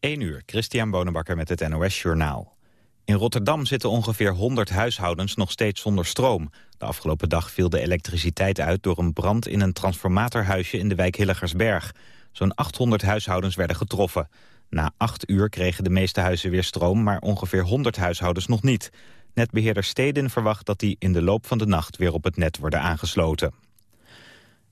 1 uur, Christian Bonenbakker met het NOS Journaal. In Rotterdam zitten ongeveer 100 huishoudens nog steeds zonder stroom. De afgelopen dag viel de elektriciteit uit door een brand in een transformatorhuisje in de wijk Hilligersberg. Zo'n 800 huishoudens werden getroffen. Na 8 uur kregen de meeste huizen weer stroom, maar ongeveer 100 huishoudens nog niet. Netbeheerder Steden verwacht dat die in de loop van de nacht weer op het net worden aangesloten.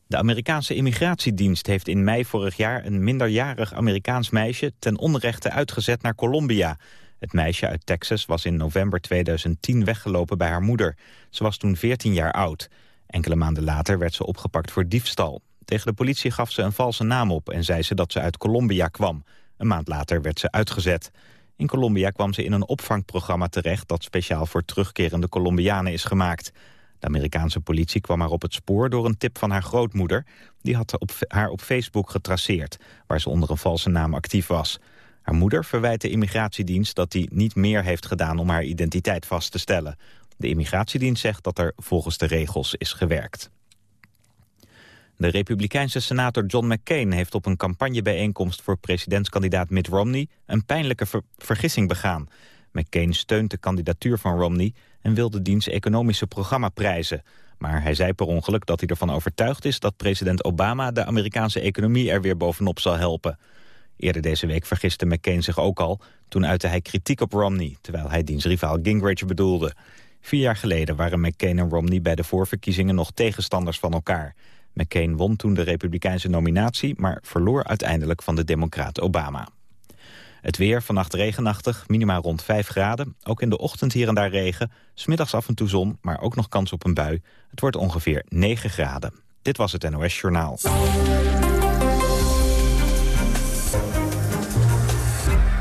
De Amerikaanse immigratiedienst heeft in mei vorig jaar een minderjarig Amerikaans meisje ten onrechte uitgezet naar Colombia. Het meisje uit Texas was in november 2010 weggelopen bij haar moeder. Ze was toen 14 jaar oud. Enkele maanden later werd ze opgepakt voor diefstal. Tegen de politie gaf ze een valse naam op en zei ze dat ze uit Colombia kwam. Een maand later werd ze uitgezet. In Colombia kwam ze in een opvangprogramma terecht... dat speciaal voor terugkerende Colombianen is gemaakt. De Amerikaanse politie kwam haar op het spoor door een tip van haar grootmoeder. Die had haar op Facebook getraceerd, waar ze onder een valse naam actief was. Haar moeder verwijt de immigratiedienst dat hij niet meer heeft gedaan om haar identiteit vast te stellen. De immigratiedienst zegt dat er volgens de regels is gewerkt. De republikeinse senator John McCain heeft op een campagnebijeenkomst voor presidentskandidaat Mitt Romney een pijnlijke vergissing begaan. McCain steunt de kandidatuur van Romney en wil de dienst economische programma prijzen. Maar hij zei per ongeluk dat hij ervan overtuigd is dat president Obama de Amerikaanse economie er weer bovenop zal helpen. Eerder deze week vergiste McCain zich ook al. Toen uitte hij kritiek op Romney, terwijl hij diens rivaal Gingrich bedoelde. Vier jaar geleden waren McCain en Romney bij de voorverkiezingen nog tegenstanders van elkaar. McCain won toen de republikeinse nominatie, maar verloor uiteindelijk van de democraat Obama. Het weer, vannacht regenachtig, minimaal rond 5 graden. Ook in de ochtend hier en daar regen. Smiddags af en toe zon, maar ook nog kans op een bui. Het wordt ongeveer 9 graden. Dit was het NOS Journaal.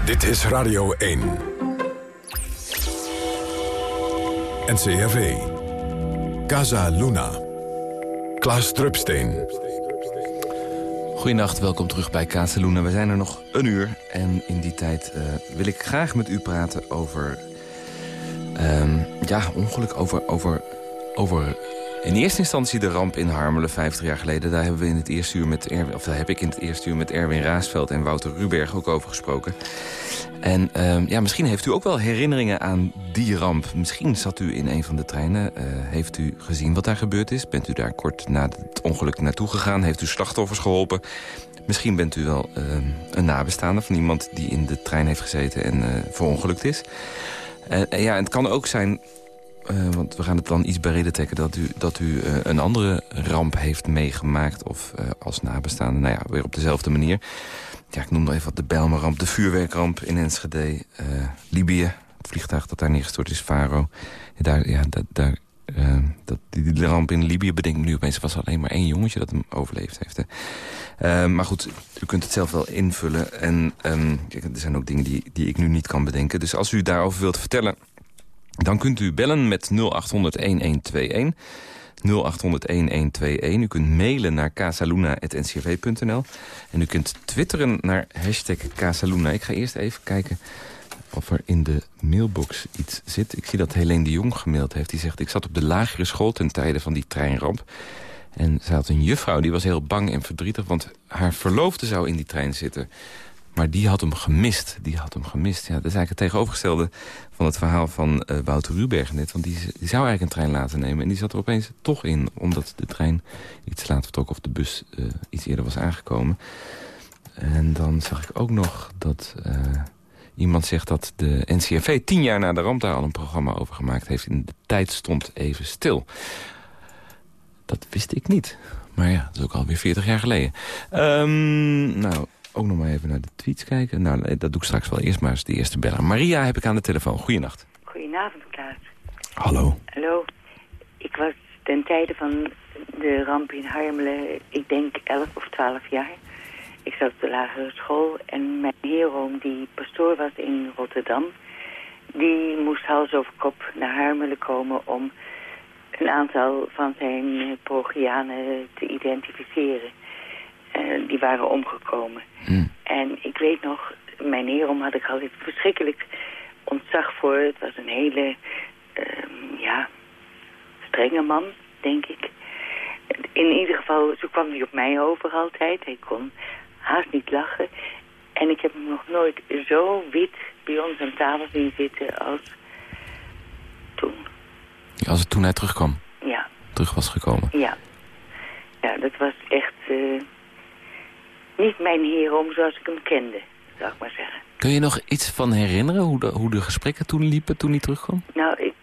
Dit is Radio 1. NCRV. Casa Luna. Klaas Drupsteen. Goedenacht, welkom terug bij Kazeluna. We zijn er nog een uur en in die tijd uh, wil ik graag met u praten over... Um, ja, ongeluk, over, over, over in eerste instantie de ramp in Harmelen, 50 jaar geleden. Daar hebben we in het eerste uur met Erwin, of daar heb ik in het eerste uur met Erwin Raasveld en Wouter Ruberg ook over gesproken. En uh, ja, misschien heeft u ook wel herinneringen aan die ramp. Misschien zat u in een van de treinen. Uh, heeft u gezien wat daar gebeurd is? Bent u daar kort na het ongeluk naartoe gegaan? Heeft u slachtoffers geholpen? Misschien bent u wel uh, een nabestaande van iemand die in de trein heeft gezeten en uh, verongelukt is. ja, het kan ook zijn uh, want we gaan het dan iets breder trekken... dat u, dat u uh, een andere ramp heeft meegemaakt... of uh, als nabestaande, nou ja, weer op dezelfde manier. Ja, ik noem nog even wat de Bijlmerramp, de vuurwerkramp in Enschede... Libië, het vliegtuig dat daar neergestort is, Faro. Daar, ja, dat, daar, dat, die, die, ramp in Libië bedenk ik nu opeens... was alleen maar één jongetje dat hem overleefd heeft. Hè. maar goed, u kunt het zelf wel invullen. En um, er zijn ook dingen die, die ik nu niet kan bedenken. Dus als u daarover wilt vertellen... Dan kunt u bellen met 0800-1121. 0800-1121. U kunt mailen naar casaluna.ncrv.nl. En u kunt twitteren naar hashtag Casaluna. Ik ga eerst even kijken of er in de mailbox iets zit. Ik zie dat Helene de Jong gemaild heeft. Die zegt, ik zat op de lagere school ten tijde van die treinramp. En ze had een juffrouw, die was heel bang en verdrietig... want haar verloofde zou in die trein zitten. Maar die had hem gemist. Die had hem gemist. Ja, dat is eigenlijk het tegenovergestelde van het verhaal van uh, Wouter Ruberg net. Want die, zou eigenlijk een trein laten nemen. En die zat er opeens toch in. Omdat de trein iets later vertrok of de bus uh, iets eerder was aangekomen. En dan zag ik ook nog dat uh, iemand zegt dat de NCRV tien jaar na de ramp daar al een programma over gemaakt heeft. In de tijd stond even stil. Dat wist ik niet. Maar ja, dat is ook alweer 40 jaar geleden. Um, nou, ook nog maar even naar de tweets kijken. Nou, dat doe ik straks wel. Eerst maar eens de eerste beller. Maria heb ik aan de telefoon. Goeienacht. Goedenavond, Klaas. Hallo. Hallo. Ik was ten tijde van de ramp in Harmelen, ik denk 11 of 12 jaar. Ik zat op de lagere school en mijn heeroom, die pastoor was in Rotterdam... die moest hals over kop naar Harmelen komen om een aantal van zijn progianen te identificeren. Uh, die waren omgekomen. Hmm. En ik weet nog, mijn heerom had ik altijd verschrikkelijk ontzag voor. Het was een hele, uh, ja, strenge man, denk ik. In ieder geval, zo kwam hij op mij over altijd. Hij kon haast niet lachen. En ik heb hem nog nooit zo wit bij ons aan tafel zien zitten als toen. Als het toen hij terugkwam? Ja. Terug was gekomen? Ja. Ja, dat was echt uh, niet mijn hierom zoals ik hem kende, zou ik maar zeggen. Kun je nog iets van herinneren, hoe de, hoe de gesprekken toen liepen, toen hij terugkwam? Nou, ik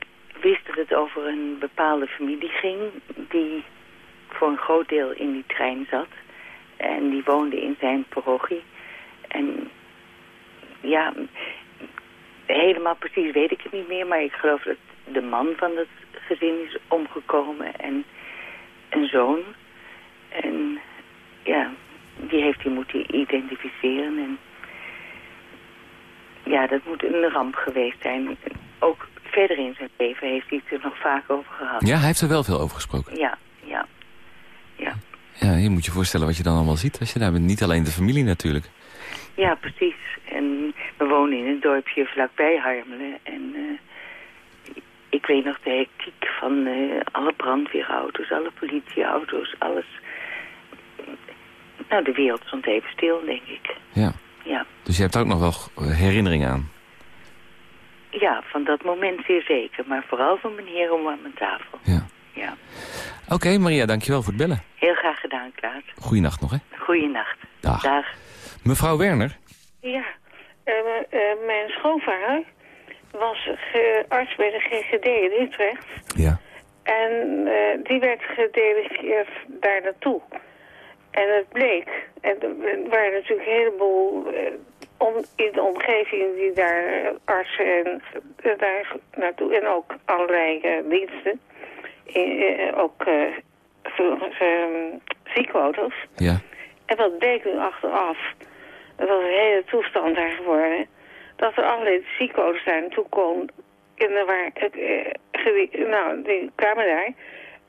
wist dat het over een bepaalde familie ging... die voor een groot deel in die trein zat. En die woonde in zijn parochie. En ja, helemaal precies weet ik het niet meer... maar ik geloof dat de man van het gezin is omgekomen en een zoon. En ja, die heeft hij moeten identificeren. En ja, dat moet een ramp geweest zijn. Ook verder in zijn leven heeft hij het er nog vaak over gehad. Ja, hij heeft er wel veel over gesproken. Ja, ja, ja. Ja, je moet je voorstellen wat je dan allemaal ziet als je daar bent. Niet alleen de familie natuurlijk. Ja, precies. En we wonen in een dorpje vlakbij Harmelen. En uh, ik weet nog de hectiek van uh, alle brandweerauto's, alle politieauto's, alles. Nou, de wereld stond even stil, denk ik. Ja. ja. Dus je hebt ook nog wel herinneringen aan? Ja, van dat moment zeer zeker. Maar vooral van mijn heer om aan mijn tafel. Ja. ja. Oké, Maria, dankjewel voor het bellen. Heel graag gedaan, Klaas. Goeienacht nog, hè? Goeienacht. Dag. Dag. Mevrouw Werner? Ja, uh, uh, mijn schoonvader was arts bij de GGD in Utrecht. Ja. En uh, die werd gedelegeerd daar naartoe. En het bleek, en er waren natuurlijk een heleboel om, in de omgeving die daar artsen en daar naartoe, en ook allerlei diensten, in, ook ziekenauto's. Ja. En wat bleek nu achteraf, dat was een hele toestand daar geworden, dat er allerlei ziekenauto's daar naartoe komen, de waar, eh, nou, die kwamen daar.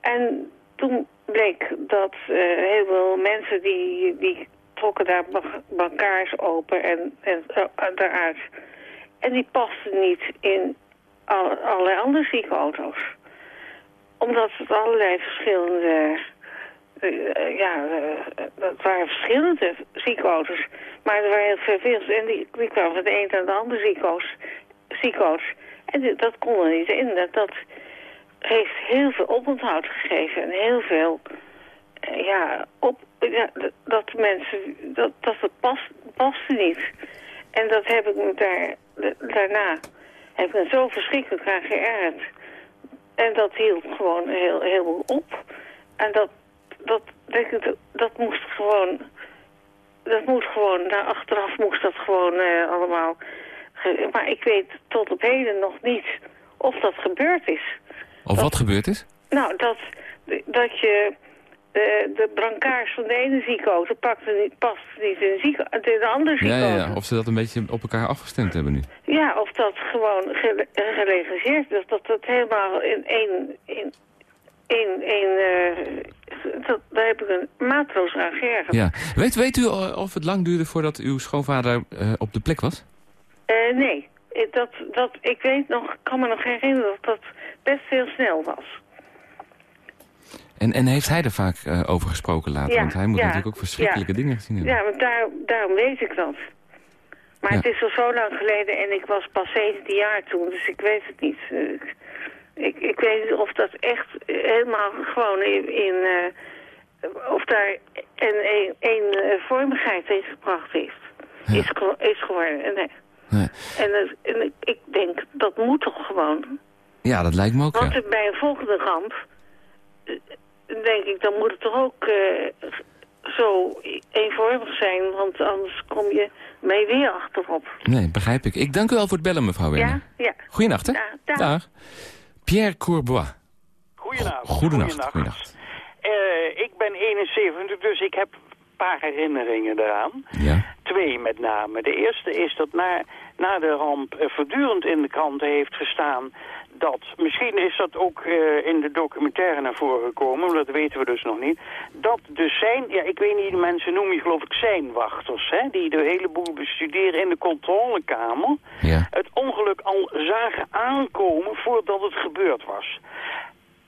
En toen bleek dat uh, heel veel mensen die, die trokken daar bankaars open en, en uh, daaruit. En die pasten niet in alle, allerlei andere ziekenauto's. Omdat het allerlei verschillende... Uh, ja, dat waren verschillende ziekenauto's. Maar er waren heel veel En die, die kwamen van de een naar de andere ziekenhuis. En dat kon er niet in. Dat, dat heeft heel veel oponthoud gegeven. En heel veel... ja, op, ja, dat mensen... Dat, dat het past, paste niet. En dat heb ik me daar... Daarna heb ik me zo verschrikkelijk aan geërgerd. En dat hield gewoon heel, heel op. En dat, dat, dat, dat moest gewoon... Dat moet gewoon, naar achteraf moest dat gewoon uh, allemaal... Maar ik weet tot op heden nog niet of dat gebeurd is. Of wat gebeurd is? Nou, dat, dat je de, de brancards van de ene ziekenauto pakt niet, past niet in de, zieke, de andere ziekenauto. Ja, ja, ja, of ze dat een beetje op elkaar afgestemd hebben nu. Ja, of dat gewoon gelegaliseerd is. Dat dat helemaal in één... In, in, in, uh, dat, daar heb ik een matroos aan geërgerd. Ja. Weet, weet u of het lang duurde voordat uw schoonvader uh, op de plek was? Uh, nee. Dat, dat, ik weet nog, kan me nog herinneren dat dat best heel snel was. En, en heeft hij er vaak uh, over gesproken later? Ja, Want hij moet ja, natuurlijk ook verschrikkelijke ja. dingen gezien hebben. Ja, maar daar, daarom weet ik dat. Maar het is al zo lang geleden en ik was pas 17 jaar toen, dus ik weet het niet. Uh, ik, ik weet niet of dat echt helemaal gewoon in... in uh, of daar een, een, een vormigheid in gebracht. Is, ge- is geworden. Nee. Nee. En, en ik- ik denk, dat moet toch gewoon. Ja, dat lijkt me ook, Want ja. bij een volgende ramp, eh, denk ik, dan moet het toch ook eh, zo eenvormig zijn. Want anders kom je mee weer achterop. Nee, begrijp ik. Ik dank u wel voor het bellen, mevrouw Werner. Ja, ja. Goeienacht, hè? Ja, dag. Pierre Courbois. Goedenacht. Goedenacht. Goedenacht. Eh, ik ben 71, dus ik heb een paar herinneringen eraan. Ja. Twee met name. De eerste is dat na, na de ramp eh, voortdurend in de kranten heeft gestaan dat, misschien is dat ook eh, in de documentaire naar voren gekomen, maar dat weten we dus nog niet, dat de zijn, ja ik weet niet, de mensen noemen je geloof ik zijnwachters, hè, die de hele boel bestuderen in de controlekamer, Ja. het ongeluk al zagen aankomen voordat het gebeurd was.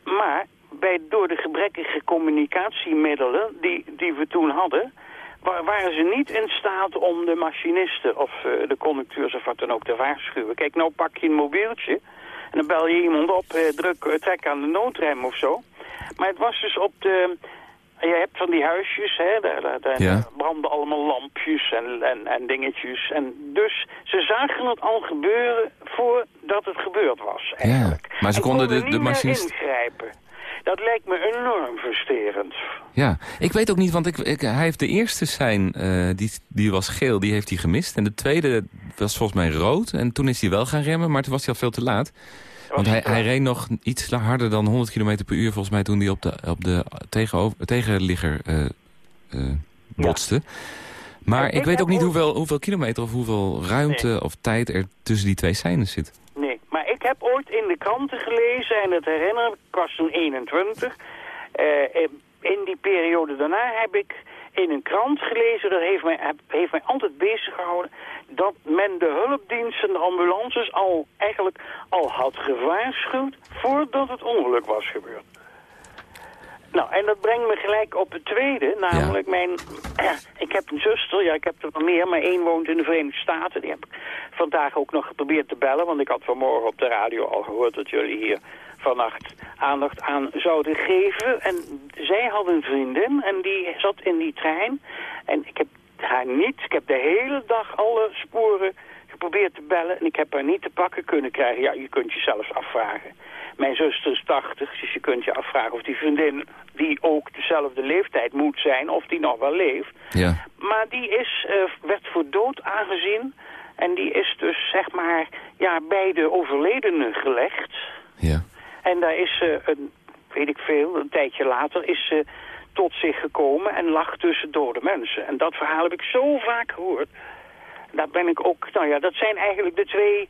Maar bij, door de gebrekkige communicatiemiddelen die, die we toen hadden, wa- waren ze niet in staat om de machinisten of eh, de conducteurs of wat dan ook te waarschuwen. Kijk, nou pak je een mobieltje en dan bel je iemand op, eh, druk, eh, trek aan de noodrem of zo. Maar het was dus op de... Je hebt van die huisjes, hè, daar, daar, daar Ja. branden allemaal lampjes en, en, en dingetjes. En dus ze zagen het al gebeuren voordat het gebeurd was, eigenlijk. maar ze En konden de- de niet machinist- ingrijpen. Dat lijkt me enorm frustrerend. Ja, ik weet ook niet, want ik, ik, hij heeft de eerste zijn, eh, die, die was geel, die heeft hij gemist. En de tweede was volgens mij rood. En toen is hij wel gaan remmen, maar toen was hij al veel te laat. Want hij, hij reed nog iets harder dan 100 km per uur, volgens mij, toen hij op de, op de tegenover, tegenligger eh, eh, botste. Maar ik ik weet ook niet hoeveel, hoeveel kilometer of hoeveel ruimte of tijd er tussen die twee scènes zit. Heb ooit in de kranten gelezen en het herinner, ik was toen 21. eh, in- die periode daarna heb ik in een krant gelezen, dat heeft mij, heeft mij altijd bezig gehouden, dat men de hulpdiensten, de ambulances al eigenlijk al had gewaarschuwd voordat het ongeluk was gebeurd. Nou, en dat brengt me gelijk op het tweede, namelijk mijn... ik heb een zuster, ja, ik heb er nog meer, maar één woont in de Verenigde Staten. Die heb ik vandaag ook nog geprobeerd te bellen, want ik had vanmorgen op de radio al gehoord dat jullie hier vannacht aandacht aan zouden geven. En zij had een vriendin en die zat in die trein. En ik heb haar niet, ik heb de hele dag alle sporen geprobeerd te bellen en ik heb haar niet te pakken kunnen krijgen. Ja, je kunt je zelfs afvragen. Mijn zuster is 80, dus je kunt je afvragen of die vriendin, die ook dezelfde leeftijd moet zijn, of die nog wel leeft. Ja. Maar die is, eh, werd voor dood aangezien en die is dus zeg maar ja, bij de overledene gelegd. Ja. En daar is ze, een, weet ik veel, een tijdje later is ze tot zich gekomen en lag tussen dode mensen. En dat verhaal heb ik zo vaak gehoord. Daar ben ik ook, nou ja, dat zijn eigenlijk de twee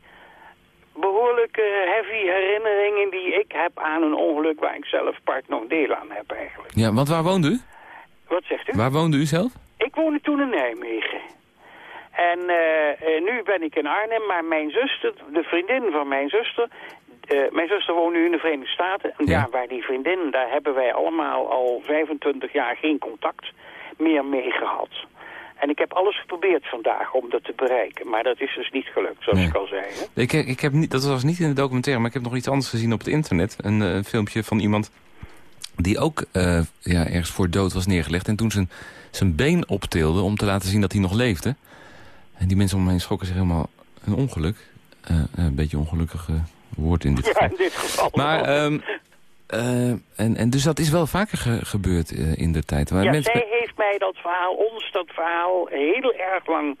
behoorlijke heavy herinneringen die ik heb aan een ongeluk waar ik zelf part nog deel aan heb eigenlijk. ja, want waar woonde u? Wat zegt u? Waar woonde u zelf? Ik woonde toen in Nijmegen. En eh, eh, nu ben ik in Arnhem, maar mijn zuster, de vriendin van mijn zuster... eh, mijn zuster woont nu in de Verenigde Staten. En Ja. daar waar die vriendin, daar hebben wij allemaal al 25 jaar geen contact meer mee gehad. En ik heb alles geprobeerd vandaag om dat te bereiken. Maar dat is dus niet gelukt, zoals Nee. ik al zei. Hè? Ik, ik heb niet, dat was niet in de documentaire, maar ik heb nog iets anders gezien op het internet. Een, eh, filmpje van iemand die ook eh, ja, ergens voor dood was neergelegd. En toen zijn, zijn been optilde om te laten zien dat hij nog leefde. En die mensen om me heen schrokken zich helemaal een ongeluk. Eh, een beetje ongelukkig woord in dit Ja, geval. in dit geval. Maar, wel. Eh, en, en dus dat is wel vaker ge- gebeurd eh, in de tijd. Maar ja, mensen, zij heeft mij dat verhaal, ons dat verhaal, heel erg lang,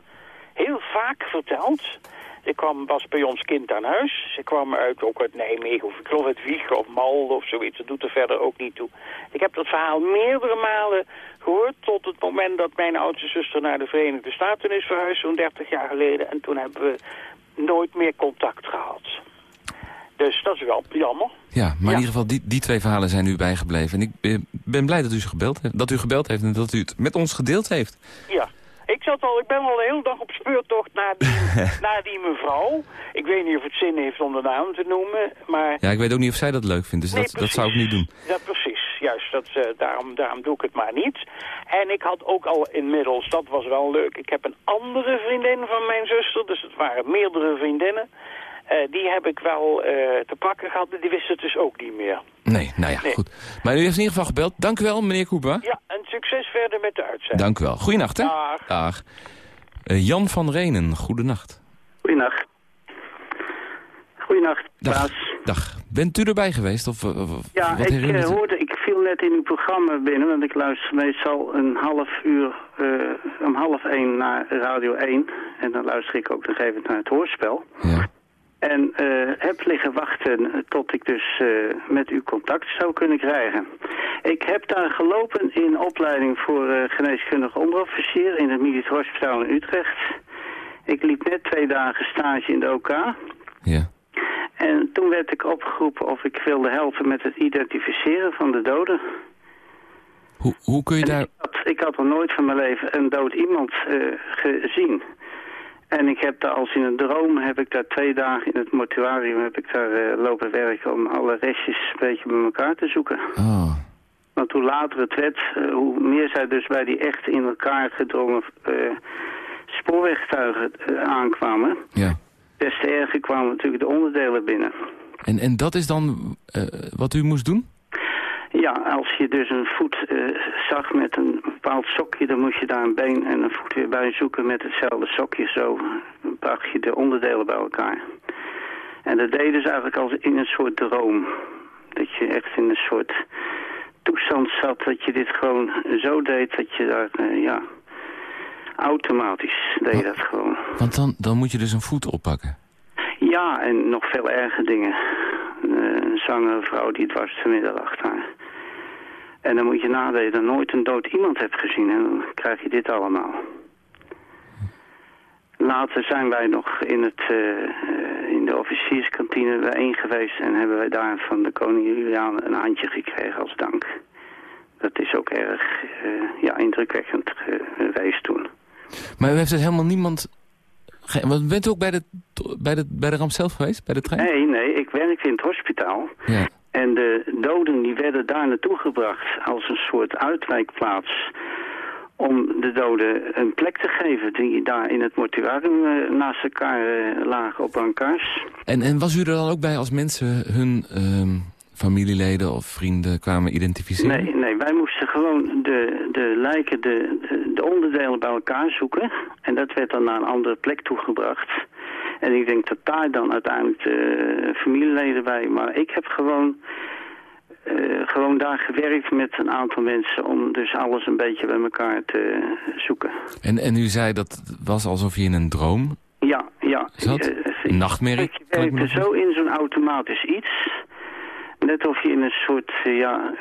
heel vaak verteld. Ze kwam, was bij ons kind aan huis. Ze kwam uit, ook uit Nijmegen, of ik geloof uit Wiegen of Malden of zoiets. Dat doet er verder ook niet toe. Ik heb dat verhaal meerdere malen gehoord tot het moment dat mijn oudste zuster naar de Verenigde Staten is verhuisd, zo'n 30 jaar geleden. En toen hebben we nooit meer contact gehad. Dus dat is wel jammer. Ja, maar Ja. in ieder geval, die, die twee verhalen zijn u bijgebleven. En ik ben- ben blij dat u, ze gebeld heeft, dat u gebeld heeft en dat u het met ons gedeeld heeft. Ja. Ik, zat al, ik ben al de hele dag op speurtocht naar die, naar die mevrouw. Ik weet niet of het zin heeft om de naam te noemen, maar... Ja, ik weet ook niet of zij dat leuk vindt, dus Nee, dat, dat zou ik niet doen. Ja, precies. Juist, dat, eh, daarom, daarom doe ik het maar niet. En ik had ook al inmiddels, dat was wel leuk, ik heb een andere vriendin van mijn zuster, dus het waren meerdere vriendinnen. Eh, die heb ik wel eh, te pakken gehad, maar die wisten het dus ook niet meer. Nee, nou ja, Nee. goed. Maar u heeft in ieder geval gebeld. Dank u wel, meneer Koepa. Ja, en succes verder met de uitzending. Dank u wel. Goeienacht, hè? Dag. Dag. Eh, Jan van Renen, goedenacht. Goedenacht. Goedenacht, Dag. Dag. Bent u erbij geweest? Of, Ja, wat ik hoorde, ik viel net in uw programma binnen, want ik luister meestal een half uur, eh, om half één naar Radio 1. En dan luister ik ook nog even naar het hoorspel. Ja. En eh, heb liggen wachten tot ik dus eh, met u contact zou kunnen krijgen. Ik heb daar gelopen in opleiding voor eh, geneeskundige onderofficier in het Militair Hospitaal in Utrecht. Ik liep net twee dagen stage in de OK. ja. En toen werd ik opgeroepen of ik wilde helpen met het identificeren van de doden. Hoe, hoe kun je En daar... ik, had, ik had nog nooit van mijn leven een dood iemand gezien. En ik heb daar als in een droom, heb ik daar twee dagen in het mortuarium heb ik daar eh, lopen werken om alle restjes een beetje bij elkaar te zoeken. Oh, Want hoe later het werd, eh, hoe meer zij dus bij die echt in elkaar gedrongen uh, spoorwegtuigen aankwamen. Ja. Des te erger kwamen natuurlijk de onderdelen binnen. En, en dat is dan wat u moest doen? Ja, als je dus een voet zag met een bepaald sokje, dan moest je daar een been en een voet weer bij zoeken met hetzelfde sokje. Zo bracht je de onderdelen bij elkaar. En dat deden ze eigenlijk als in een soort droom. Dat je echt in een soort toestand zat dat je dit gewoon zo deed dat je daar, uh, ja, automatisch deed dat gewoon. Want dan, dan moet je dus een voet oppakken? Ja, en nog veel erger dingen. Uh, een zwangere vrouw die dwars te midden lag daar. En dan moet je nadenken dat nooit een dood iemand hebt gezien. En dan krijg je dit allemaal. Later zijn wij nog in, het, uh, in de officierskantine bijeen geweest... en hebben wij daar van de koning Julian een handje gekregen als dank. Dat is ook erg uh, ja, indrukwekkend geweest toen. Maar u heeft dus helemaal niemand... Want bent u ook bij de, bij, de, bij de ramp zelf geweest, bij de trein? Nee, ik werkte in het hospitaal. Ja. En de doden die werden daar naartoe gebracht als een soort uitwijkplaats om de doden een plek te geven die daar in het mortuarium uh, naast elkaar uh, lagen op bankaars. En, en was u er dan ook bij als mensen hun uh, familieleden of vrienden kwamen identificeren? Nee, nee wij moesten gewoon de, de lijken, de, de, onderdelen bij elkaar zoeken. En dat werd dan naar een andere plek toegebracht. En ik denk dat daar dan uiteindelijk de familieleden bij. Maar ik heb gewoon uh, gewoon daar gewerkt met een aantal mensen om dus alles een beetje bij elkaar te zoeken. En, en u zei dat was alsof je in een droom Ja, ja. zat? Uh, een nachtmerrie? Je werkte zo in zo'n automatisch iets. Net of je in een soort uh, ja,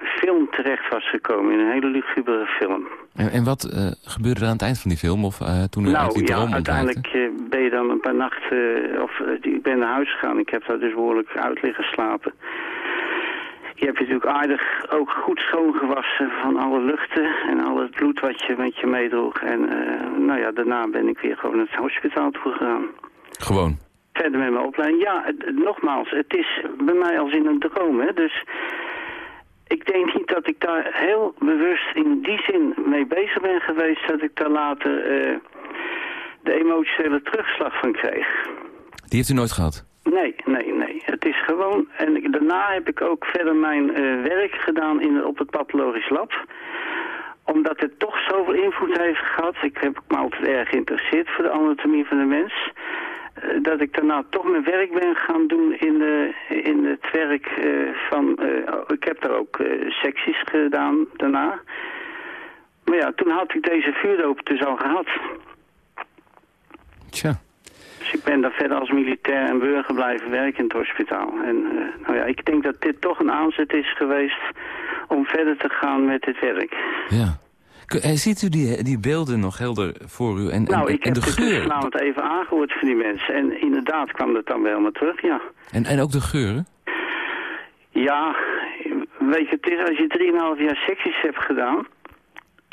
film terecht was gekomen, in een hele lugubere film. En, en wat gebeurde er aan het eind van die film? Of toen u nou, uit die droom ja, uiteindelijk ben je dan een paar nachten, of ik ben naar huis gegaan. Ik heb daar dus behoorlijk uit liggen slapen. Je hebt je natuurlijk aardig ook goed schoongewassen van alle luchten en al het bloed wat je met je meedroeg. En uh, nou ja, daarna ben ik weer gewoon naar het hospitaal toe gegaan. Gewoon? Verder met mijn opleiding. Ja, het, nogmaals, het is bij mij als in een droom. Hè? Dus ik denk niet dat ik daar heel bewust in die zin mee bezig ben geweest... dat ik daar later uh, de emotionele terugslag van kreeg. Die heeft u nooit gehad? Nee, nee, nee. Het is gewoon... En daarna heb ik ook verder mijn uh, werk gedaan in, op het pathologisch lab. Omdat het toch zoveel invloed heeft gehad. Ik heb me altijd erg geïnteresseerd voor de anatomie van de mens. Uh, dat ik daarna toch mijn werk ben gaan doen in, de, in het werk uh, van... ik heb daar ook secties gedaan daarna. Maar ja, toen had ik deze vuurdoop dus al gehad. Tja. Dus ik ben daar verder als militair en burger blijven werken in het hospitaal. En uh, nou ja, ik denk dat dit toch een aanzet is geweest om verder te gaan met dit werk. Ja. Ziet u die, die beelden nog helder voor u? En, nou, en, ik en heb de geur? vanavond even aangehoord van die mensen. En inderdaad kwam dat dan wel maar terug, ja. En, en ook de geuren? Ja, weet je, het is als je 3,5 jaar secties hebt gedaan...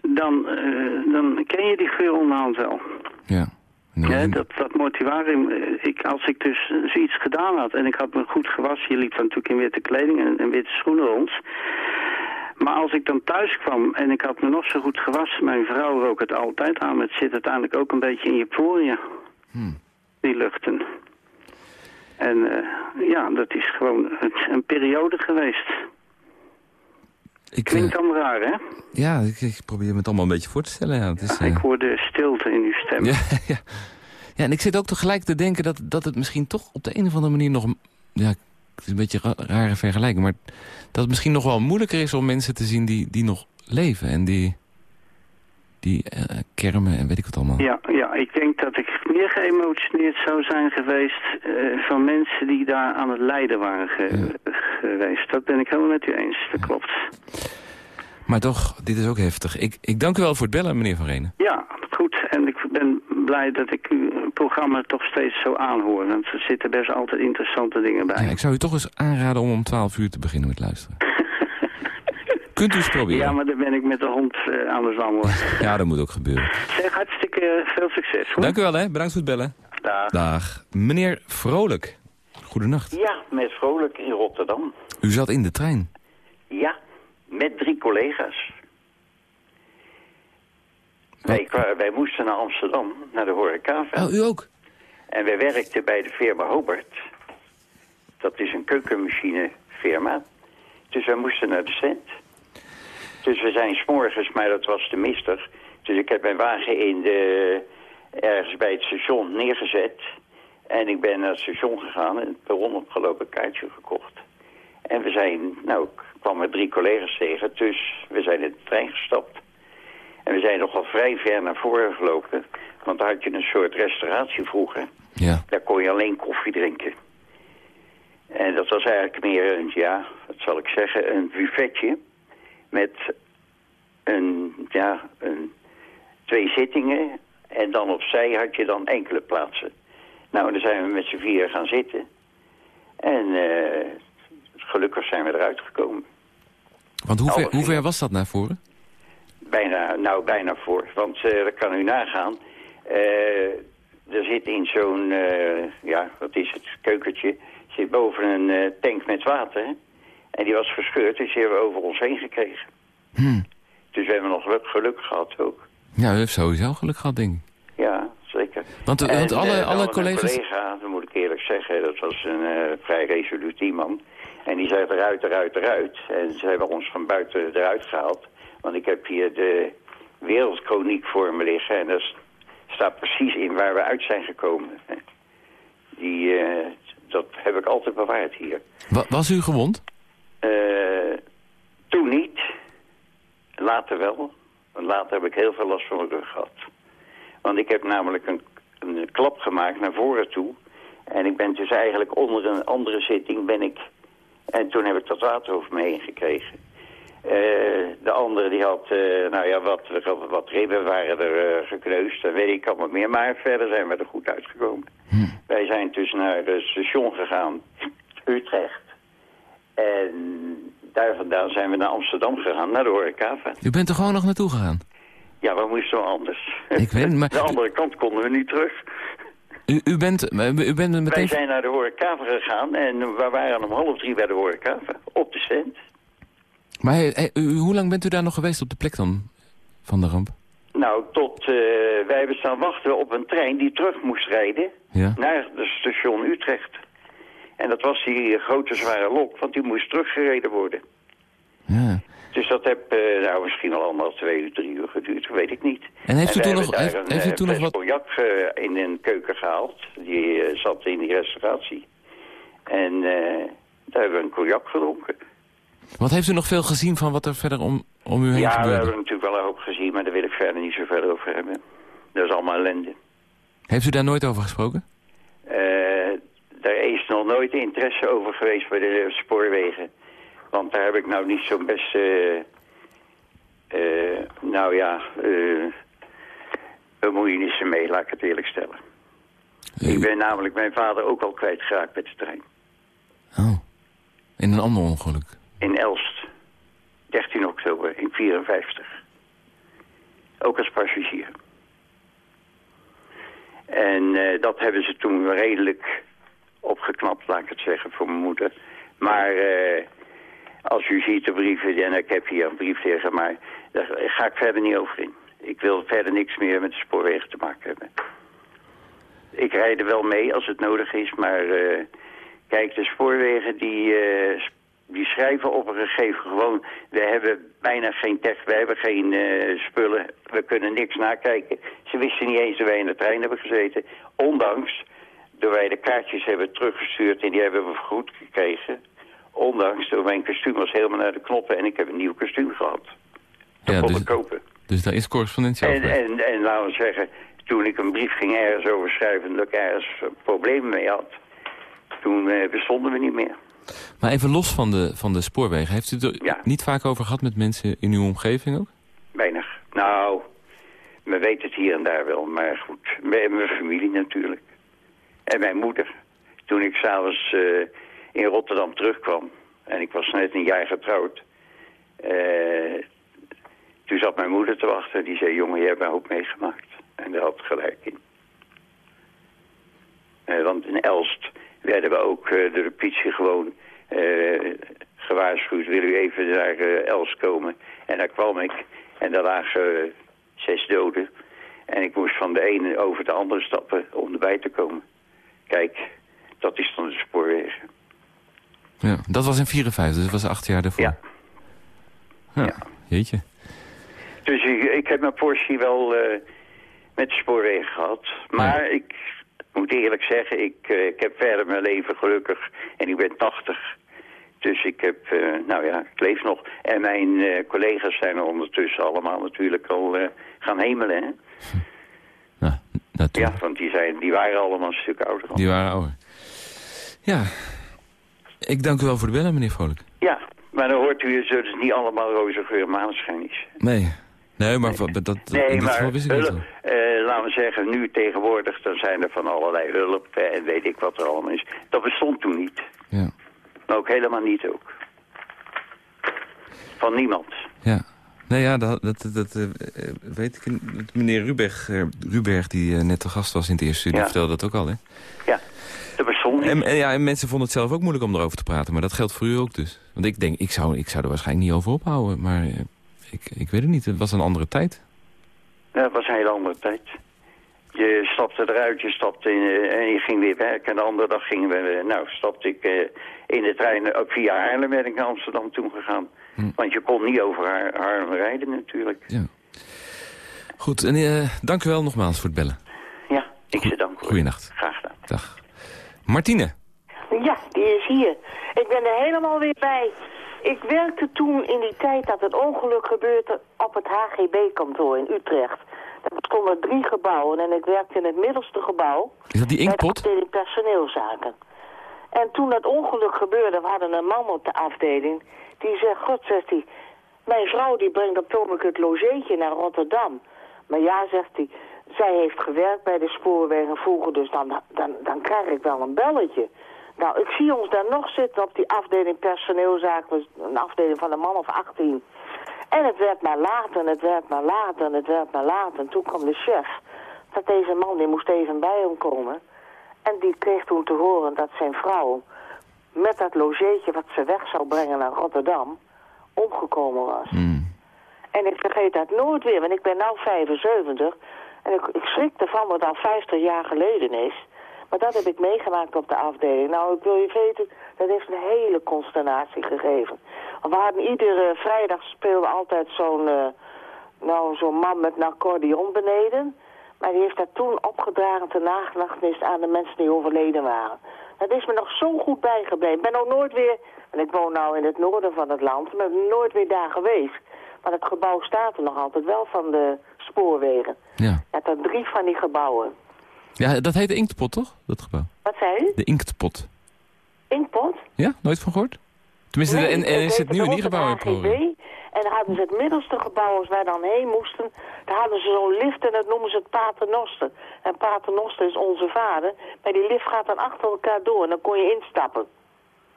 Dan, uh, dan ken je die geur onderhand wel. Ja. Ja, dat, dat mortuarium, ik, als ik dus zoiets gedaan had en ik had me goed gewassen, je liep dan natuurlijk in witte kleding en, en witte schoenen rond. Maar als ik dan thuis kwam en ik had me nog zo goed gewassen, mijn vrouw rook het altijd aan, het zit uiteindelijk ook een beetje in je poriën, hmm. die luchten. En uh, ja, dat is gewoon een, periode geweest. Ik, Klinkt dan raar, hè? Ja, ik, ik, probeer me het allemaal een beetje voor te stellen. Ja, het is, ja, ik hoor de stilte in uw stem. Ja, ja. ja, en ik zit ook tegelijk te denken dat, dat het misschien toch op de een of andere manier nog... Ja, is een beetje een rare vergelijking, maar dat het misschien nog wel moeilijker is om mensen te zien die, die nog leven en die, die uh, kermen en weet ik wat allemaal. Ja, ja, ik denk dat ik meer geëmotioneerd zou zijn geweest uh, van mensen die daar aan het lijden waren ge ja. geweest. Dat ben ik helemaal met u eens, dat ja. klopt. Maar toch, dit is ook heftig. Ik, ik dank u wel voor het bellen, meneer Van Renen. Ja, goed. En ik ben blij dat ik uw programma toch steeds zo aanhoor. Want er zitten best altijd interessante dingen bij. Ja, ik zou u toch eens aanraden om om 12 uur te beginnen met luisteren. Kunt u eens proberen? Ja, maar dan ben ik met de hond uh, aan de wandelen. ja, dat moet ook gebeuren. Zeg, hartstikke veel succes. Hoor. Dank u wel, hè. Bedankt voor het bellen. Dag. Dag. Meneer Vrolijk. Goedenacht. Ja, met Vrolijk in Rotterdam. U zat in de trein? Ja. Met drie collega's. Wij, moesten naar Amsterdam, naar de horecava. Oh, u ook? En wij werkten bij de firma Hobart. Dat is een keukenmachinefirma. Dus wij moesten naar de cent. Dus we zijn s'morgens, maar dat was te mistig. Dus ik heb mijn wagen in de, ergens bij het station neergezet. En ik ben naar het station gegaan en het perron opgelopen, kaartje gekocht. En we zijn, nou, kwam er drie collega's tegen, dus we zijn in de trein gestapt. En we zijn nogal vrij ver naar voren gelopen, want daar had je een soort restauratie vroeger. Ja. Daar kon je alleen koffie drinken. En dat was eigenlijk meer een, ja, wat zal ik zeggen, een buffetje met een, ja, een, twee zittingen. En dan opzij had je dan enkele plaatsen. Nou, dan zijn we met z'n vieren gaan zitten. En eh, gelukkig zijn we eruit gekomen. Want hoe ver, Alle hoe ver was dat naar voren? Bijna, nou, bijna voor. Want eh dat kan u nagaan. Eh, er zit in zo'n, eh, ja, wat is het, keukentje... zit boven een tank met water. hè. En die was verscheurd, dus die hebben we over ons heen gekregen. Hm. Dus we hebben nog geluk, geluk gehad ook. Ja, u heeft sowieso geluk gehad, denk ik. Ja, zeker. Want, En, want alle, alle collega's... Collega, dat moet ik eerlijk zeggen, dat was een vrij resoluut iemand. En die zei eruit, eruit, eruit. En ze hebben ons van buiten eruit gehaald. Want ik heb hier de wereldchroniek voor me liggen. En daar staat precies in waar we uit zijn gekomen. Die, eh, dat heb ik altijd bewaard hier. Wa- was u gewond? Eh, toen niet. Later wel. Want later heb ik heel veel last van mijn rug gehad. Want ik heb namelijk een, een klap gemaakt naar voren toe. En ik ben dus eigenlijk onder een andere zitting ben ik... En toen heb ik dat water over me heen gekregen. Eh, de andere die had, eh, nou ja, wat, wat ribben waren er eh, gekneusd. En weet ik allemaal meer. Maar verder zijn we er goed uitgekomen. Wij zijn dus naar het station gegaan. Utrecht. En daar vandaan zijn we naar Amsterdam gegaan, naar de Horecava. U bent er gewoon nog naartoe gegaan? Ja, waar moesten we anders? Ik weet maar- De andere kant konden we niet terug. U, u, bent, u bent Wij meteen... zijn naar de Horecava gegaan en we waren om half drie bij de Horecava. Op de cent. Maar hey, u- hoe lang bent u daar nog geweest op de plek dan van de ramp? Nou, tot eh, wij hebben staan wachten op een trein die terug moest rijden Ja. naar het station Utrecht. En dat was die grote zware lok, want die moest teruggereden worden. Ja. Dus dat heb eh, nou, misschien al allemaal twee uur, drie uur geduurd, weet ik niet. En heeft u we toen nog- heeft- een, heeft u eh, toen nog wat- cognac eh, in een keuken gehaald. Die zat in die restauratie. En daar hebben we een cognac gedronken. Wat heeft u nog veel gezien van wat er verder om, om u heen Ja, we gebeurde? hebben natuurlijk wel een hoop gezien, maar daar wil ik verder niet zo verder over hebben. Dat is allemaal ellende. Heeft u daar nooit over gesproken? Daar is nog nooit interesse over geweest bij de spoorwegen. Want daar heb ik nou niet zo'n beste... eh, nou ja, eh bemoeienissen mee, laat ik het eerlijk stellen. Ik ben namelijk mijn vader ook al kwijtgeraakt met de trein. Oh, in een ander ongeluk. In Elst, 13 oktober in 54. Ook als passagier. En eh, dat hebben ze toen redelijk opgeknapt, laat ik het zeggen, voor mijn moeder. Maar eh, als u ziet de brieven, en ik heb hier een brief tegen mij, daar ga ik verder niet over in. Ik wil verder niks meer met de spoorwegen te maken hebben. Ik rijd er wel mee als het nodig is, maar eh, kijk, de spoorwegen die, eh, die schrijven op een gegeven gewoon... we hebben bijna geen tech, we hebben geen eh, spullen, we kunnen niks nakijken. Ze wisten niet eens dat wij in de trein hebben gezeten. Ondanks dat wij de kaartjes hebben teruggestuurd en die hebben we vergoed gekregen. Ondanks dat mijn kostuum was helemaal naar de knoppen en ik heb een nieuw kostuum gehad. Dat Ja, kon dus, ik kopen. dus daar is correspondentie En, over. en, en laten we zeggen, toen ik een brief ging ergens over schrijven... dat ik ergens problemen mee had... toen eh, bestonden we niet meer. Maar even los van de, van de spoorwegen. Heeft u het er Ja. niet vaak over gehad met mensen in uw omgeving ook? Weinig. Nou, men weet het hier en daar wel. Maar goed, mijn, mijn familie natuurlijk. En mijn moeder. Toen ik s'avonds uh, in Rotterdam terugkwam... en ik was net een jaar getrouwd... Uh, toen zat mijn moeder te wachten. Die zei, jongen, je hebt mij ook meegemaakt. En daar had gelijk in. Uh, want in Elst werden we ook uh, door de politie gewoon gewaarschuwd, wil u even naar eh, Els komen? En daar kwam ik en daar lagen eh, zes doden. En ik moest van de ene over de andere stappen om erbij te komen. Kijk, dat is dan de spoorwegen. Ja, dat was in 54, dus dat was acht jaar daarvoor. Ja. Ja, Ja. jeetje. Dus ik, ik heb mijn portie wel eh, met de spoorwegen gehad. Maar ik moet eerlijk zeggen, ik, eh, ik heb verder mijn leven gelukkig. En ik ben 80. Dus ik heb, eh, nou ja, ik leef nog. En mijn collega's zijn er ondertussen allemaal natuurlijk al gaan hemelen. Hè? Ja, natuurlijk. want die, zijn, die waren allemaal een stuk ouder. dan. Die waren ouder. Ja. Ik dank u wel voor de bellen, meneer Vrolijk. Ja, maar dan hoort u dus niet allemaal roze geur maneschijn is. Nee. Nee, maar wat- dat, Nee, in dit geval wist ik niet. hulp, eh, laten we zeggen, nu tegenwoordig, dan zijn er van allerlei hulp en weet ik wat er allemaal is. Dat bestond toen niet. Ja. Maar ook helemaal niet ook. Van niemand. Ja. Nee, ja, dat, dat, dat eh, weet ik. Meneer Ruberg, eh, Ruberg die net te gast was in het eerste studie, Ja. vertelde dat ook al, hè? Ja, niet. En, en ja, en mensen vonden het zelf ook moeilijk om erover te praten. Maar dat geldt voor u ook dus. Want ik denk, ik zou, ik zou er waarschijnlijk niet over ophouden. Maar eh, ik, ik weet het niet. Het was een andere tijd. Dat was een hele andere tijd. Je stapte eruit, je stapte in, eh, en je ging weer werken. En de andere dag gingen we, eh, nou, stapte ik in de trein. Ook via Haarlem ben ik naar Amsterdam toe gegaan. Hm. Want je kon niet over Haar Haarlem rijden natuurlijk. Ja. Goed, en dank u wel nogmaals voor het bellen. Ja, ik ze dank. Goeienacht. Graag gedaan. Dag. Martine. Ja, die is hier. Ik ben er helemaal weer bij. Ik werkte toen in die tijd dat het ongeluk gebeurde op het HGB-kantoor in Utrecht. Er stonden drie gebouwen en ik werkte in het middelste gebouw. Is dat die Bij de inkpot? afdeling personeelzaken. En toen dat ongeluk gebeurde, we hadden een man op de afdeling. Die zegt, god, zegt hij, mijn vrouw die brengt op het logeetje naar Rotterdam. Maar ja, zegt hij, zij heeft gewerkt bij de spoorwegen vroeger, dus dan, dan, dan krijg ik wel een belletje. Nou, ik zie ons daar nog zitten op die afdeling personeelzaken, een afdeling van een man of 18. En het werd maar later, en het werd maar later, en het werd maar later. En toen kwam de chef, dat deze man, die moest even bij hem komen. En die kreeg toen te horen dat zijn vrouw met dat logeetje wat ze weg zou brengen naar Rotterdam, omgekomen was. Hmm. En ik vergeet dat nooit weer, want ik ben nu 75. En ik, ik schrik ervan wat al 50 jaar geleden is. Maar dat heb ik meegemaakt op de afdeling. Nou, ik wil je weten, dat heeft een hele consternatie gegeven. Want we hadden iedere vrijdag speelde altijd zo'n eh, nou, zo'n man met een accordeon beneden. Maar die heeft dat toen opgedragen ter nagedachtenis aan de mensen die overleden waren. Dat is me nog zo goed bijgebleven. Ik ben ook nooit weer, en ik woon nou in het noorden van het land, ben nooit weer daar geweest. Maar het gebouw staat er nog altijd wel van de spoorwegen. Ja. Ja, dat drie van die gebouwen. ja, dat heet de inktpot, toch? Dat gebouw. Wat zei u? De inktpot. Inkpot? Ja, nooit van gehoord? Tenminste, Nee, en, is het heette nu in die erop gebouw in. Proren? En dan hadden ze het middelste gebouw als wij dan heen moesten. Daar hadden ze zo'n lift en dat noemen ze het paternoster. En paternoster is onze vader. Maar die lift gaat dan achter elkaar door en dan kon je instappen.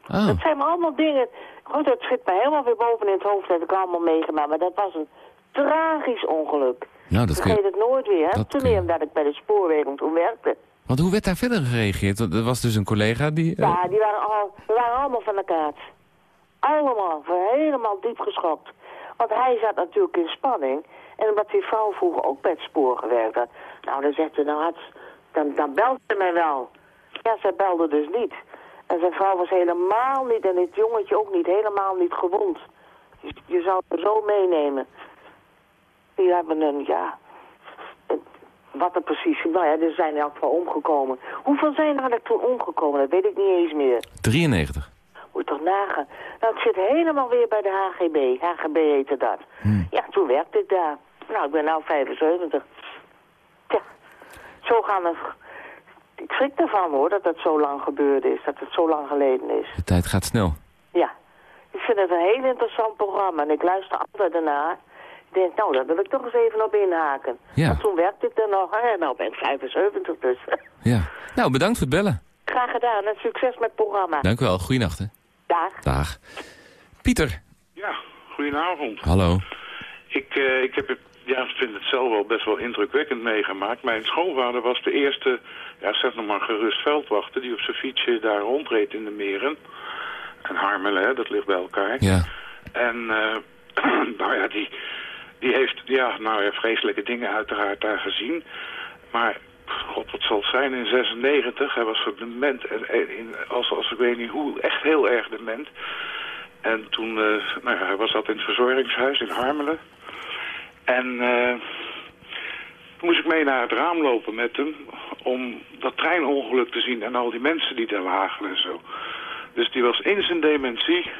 Ah, Dat zijn maar allemaal dingen... God, dat schiet mij helemaal weer boven in het hoofd. Dat heb ik allemaal meegemaakt. Maar dat was een tragisch ongeluk. Nou, Ik dat vergeet het nooit weer. Hè? dat Toen omdat ik bij de spoorwegen toen werkte. Want hoe werd daar verder gereageerd? Er was dus een collega die... eh, Ja, die waren, al, die waren allemaal van de kaart. Allemaal, helemaal diep geschokt. Want hij zat natuurlijk in spanning. En omdat die vrouw vroeger ook bij het spoor gewerkt had. Nou, dan zegt ze, nou, had, dan, dan belt ze mij wel. Ja, zij belde dus niet. En zijn vrouw was helemaal niet, en dit jongetje ook niet, helemaal niet gewond. Je, je zou het zo meenemen. Die hebben een, ja... wat er precies... Nou ja, er zijn in elk geval omgekomen. Hoeveel zijn er eigenlijk toen omgekomen? Dat weet ik niet eens meer. 93. Moet toch nagaan. Nou, ik zit helemaal weer bij de HGB. HGB heette dat. Ja, toen werkte ik daar. Nou, ik ben nu 75. Tja, zo gaan we... Ik schrik ervan hoor, dat het zo lang gebeurd is. Dat het zo lang geleden is. De tijd gaat snel. Ja. Ik vind het een heel interessant programma en ik luister altijd ernaar. Ik denk, nou, daar wil ik toch eens even op inhaken. Ja. Want toen werkte ik er nog. Hè? Nou ben ik 75 dus. Ja. Nou, bedankt voor het bellen. Graag gedaan en succes met het programma. Dank u wel. Goeienacht, hè. Dag. Dag. Pieter. Ja, goedenavond. Hallo. Ik, eh, ik heb het, ja, vind het zelf wel best wel indrukwekkend meegemaakt. Mijn schoonvader was de eerste, ja, zeg nog maar gerust veldwachter... die op zijn fietsje daar rondreed in de meren. en Harmelen, hè, dat ligt bij elkaar. Ja. En uh, nou ja, die, die heeft ja, nou ja, vreselijke dingen uiteraard daar gezien. Maar god, wat zal het zijn, in 96, hij was dement, in, als, als ik weet niet hoe, echt heel erg dement. En toen, uh, nou ja, hij was dat in het verzorgingshuis in Harmelen. En uh, toen moest ik mee naar het raam lopen met hem om dat treinongeluk te zien en al die mensen die daar lagen en zo. Dus die was in zijn dementie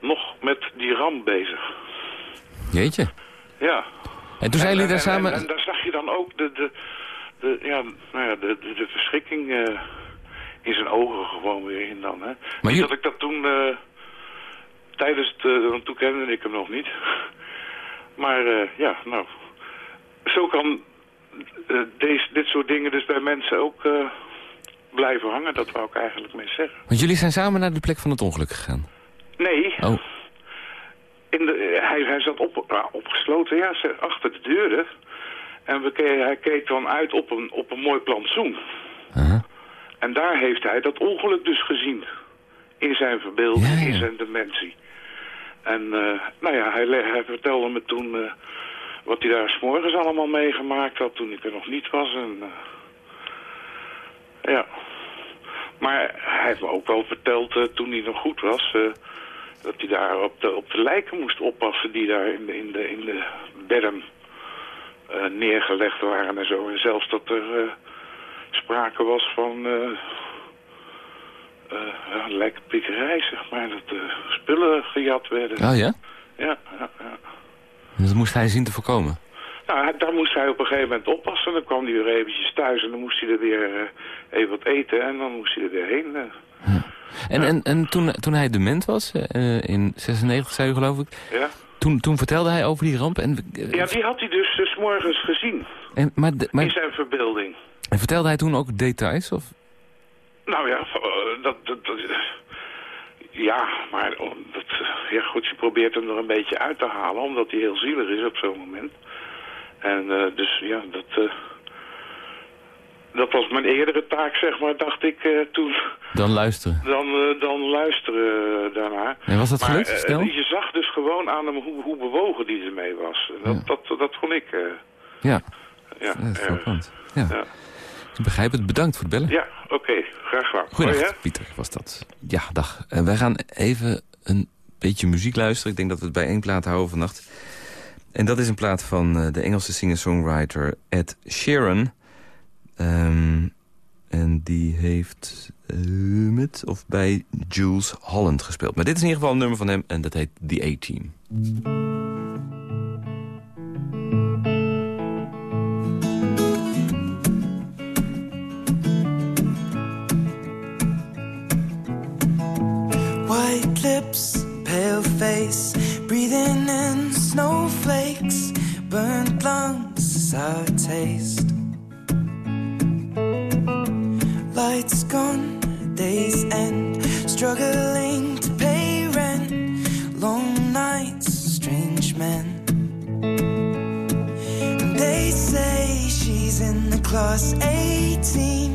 nog met die ramp bezig. Jeetje. Ja. En toen zijn jullie daar samen... En, en, daar zag je dan ook de, de, de, ja, nou ja, de, de, de verschrikking uh, in zijn ogen gewoon weer in dan. Hè. Maar je... dat ik dat toen... Uh, tijdens het... Want toen kende ik hem nog niet. maar ja, nou... Zo kan deze, dit soort dingen dus bij mensen ook blijven hangen. Dat wou ik eigenlijk mee zeggen. Want jullie zijn samen naar de plek van het ongeluk gegaan? Nee. Oh. In de, hij, hij zat op, opgesloten, ja, achter de deuren. En we, hij keek dan uit op een, op een mooi plantsoen. Uh En daar heeft hij dat ongeluk dus gezien. In zijn verbeelding, in zijn dementie. En uh, nou ja, hij, hij, vertelde me toen uh, wat hij daar s morgens allemaal meegemaakt had toen ik er nog niet was. En, ja. Maar hij heeft me ook wel verteld toen hij nog goed was dat hij daar op de, op de lijken moest oppassen die daar in de, in de, in de bedden uh, neergelegd waren en zo. En zelfs dat er uh, sprake was van uh, lijkenpikkerij, zeg maar. Dat de spullen gejat werden. Oh ja? Ja, ja, ja. En dat moest hij zien te voorkomen? Nou, daar moest hij op een gegeven moment oppassen. Dan kwam hij weer eventjes thuis en dan moest hij er weer even wat eten en dan moest hij er weer heen. Ja. En, en, en toen, toen hij dement was, uh, in 96 zei u geloof ik, ja? toen, toen vertelde hij over die ramp. En, uh, ja, die had hij dus, dus morgens gezien. En, maar, maar, in zijn verbeelding. En vertelde hij toen ook details? Of? Nou ja, dat, dat, dat ja, maar dat, ja, goed, je probeert hem er een beetje uit te halen, omdat hij heel zielig is op zo'n moment. En uh, dus ja, dat dat was mijn eerdere taak, zeg maar, dacht ik uh, toen. Dan luisteren? Dan, uh, dan luisteren uh, daarna. En was dat maar, gelukt, snel? je zag dus gewoon aan hem hoe, hoe bewogen die ermee was. Dat, ja. dat, dat vond ik... ja, ja, dat is. Ja. ja. Ik begrijp het. Bedankt voor het bellen. Ja, oké. Okay. Graag gedaan. Goedendag, Pieter was dat. Ja, dag. En wij gaan even een beetje muziek luisteren. Ik denk dat we het bij één plaat houden vannacht. En dat is een plaat van de Engelse singer-songwriter Ed Sheeran... Um, en die heeft uh, met of bij Jules Holland gespeeld. Maar dit is in ieder geval een nummer van hem en dat heet The A-Team. White lips, pale face, breathing in snowflakes, burnt lungs, sour taste. Lights gone, days end, struggling to pay rent, long nights, strange men. And they say she's in the class A team,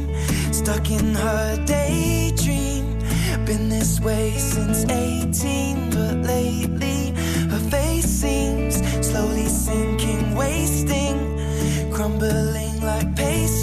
stuck in her daydream. Been this way since 18, but lately her face seems slowly sinking, wasting, crumbling like pastries.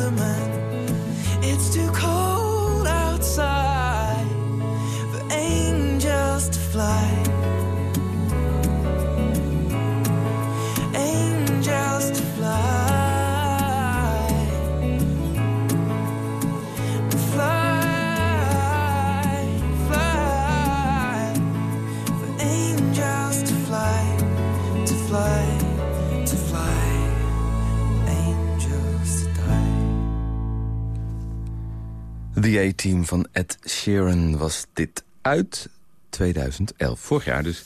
Another man. The A-team van Ed Sheeran was dit uit 2011, vorig jaar dus.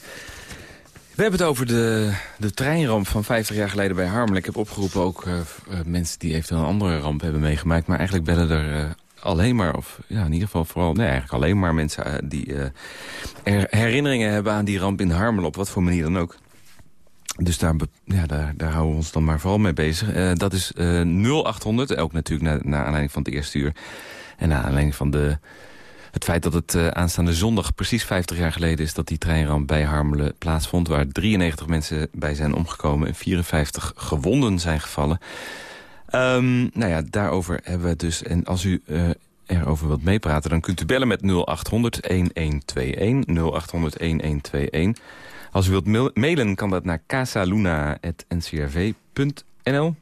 We hebben het over de, de treinramp van 50 jaar geleden bij Harmelen. Ik heb opgeroepen ook eh, eh, mensen die eventueel een andere ramp hebben meegemaakt. Maar eigenlijk bellen er eh, alleen maar, of ja, in ieder geval vooral... nee, eigenlijk alleen maar mensen die er herinneringen hebben aan die ramp in Harmelen. Op wat voor manier dan ook. Dus daar, ja, daar, daar houden we ons dan maar vooral mee bezig. Dat is eh 0800, ook natuurlijk naar na aanleiding van het eerste uur. En naar aanleiding van de, het feit dat het eh, aanstaande zondag precies 50 jaar geleden is... dat die treinramp bij Harmelen plaatsvond... waar 93 mensen bij zijn omgekomen en 54 gewonden zijn gevallen. Ehm, nou ja, daarover hebben we het dus. En als u eh, erover wilt meepraten, dan kunt u bellen met 0800-1121. 0800-1121. Als u wilt mail- mailen, kan dat naar casaluna.ncrv.nl.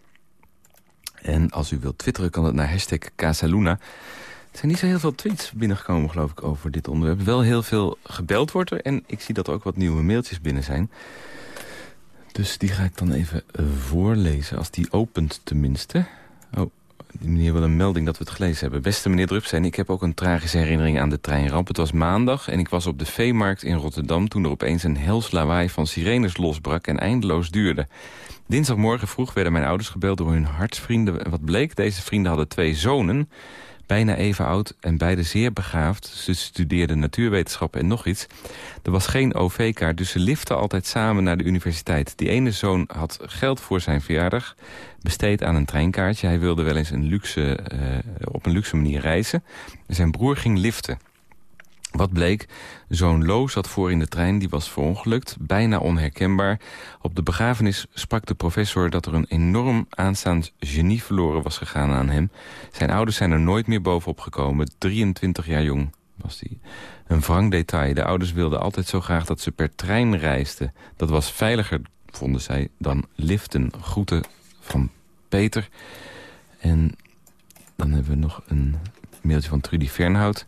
En als u wilt twitteren, kan dat naar hashtag Casaluna. Er zijn niet zo heel veel tweets binnengekomen, geloof ik, over dit onderwerp. Wel heel veel gebeld wordt er. En ik zie dat er ook wat nieuwe mailtjes binnen zijn. Dus die ga ik dan even voorlezen, als die opent tenminste. Oh, die meneer wil een melding dat we het gelezen hebben. Beste meneer Drupsteen, ik heb ook een tragische herinnering aan de treinramp. Het was maandag en ik was op de veemarkt in Rotterdam... toen er opeens een hels lawaai van sirenes losbrak en eindeloos duurde. Dinsdagmorgen vroeg werden mijn ouders gebeld door hun hartsvrienden. En wat bleek, deze vrienden hadden twee zonen bijna even oud en beide zeer begaafd. Ze studeerden natuurwetenschappen en nog iets. Er was geen OV-kaart, dus ze liften altijd samen naar de universiteit. Die ene zoon had geld voor zijn verjaardag, besteed aan een treinkaartje. Hij wilde wel eens een luxe, eh, op een luxe manier reizen. Zijn broer ging liften. Wat bleek? Zoon Lo zat voor in de trein, die was verongelukt, bijna onherkenbaar. Op de begrafenis sprak de professor dat er een enorm aanstaand genie verloren was gegaan aan hem. Zijn ouders zijn er nooit meer bovenop gekomen, 23 jaar jong was hij. Een wrang detail, de ouders wilden altijd zo graag dat ze per trein reisden. Dat was veiliger, vonden zij, dan liften. Groeten van Peter. En dan hebben we nog een mailtje van Trudy Fernhout.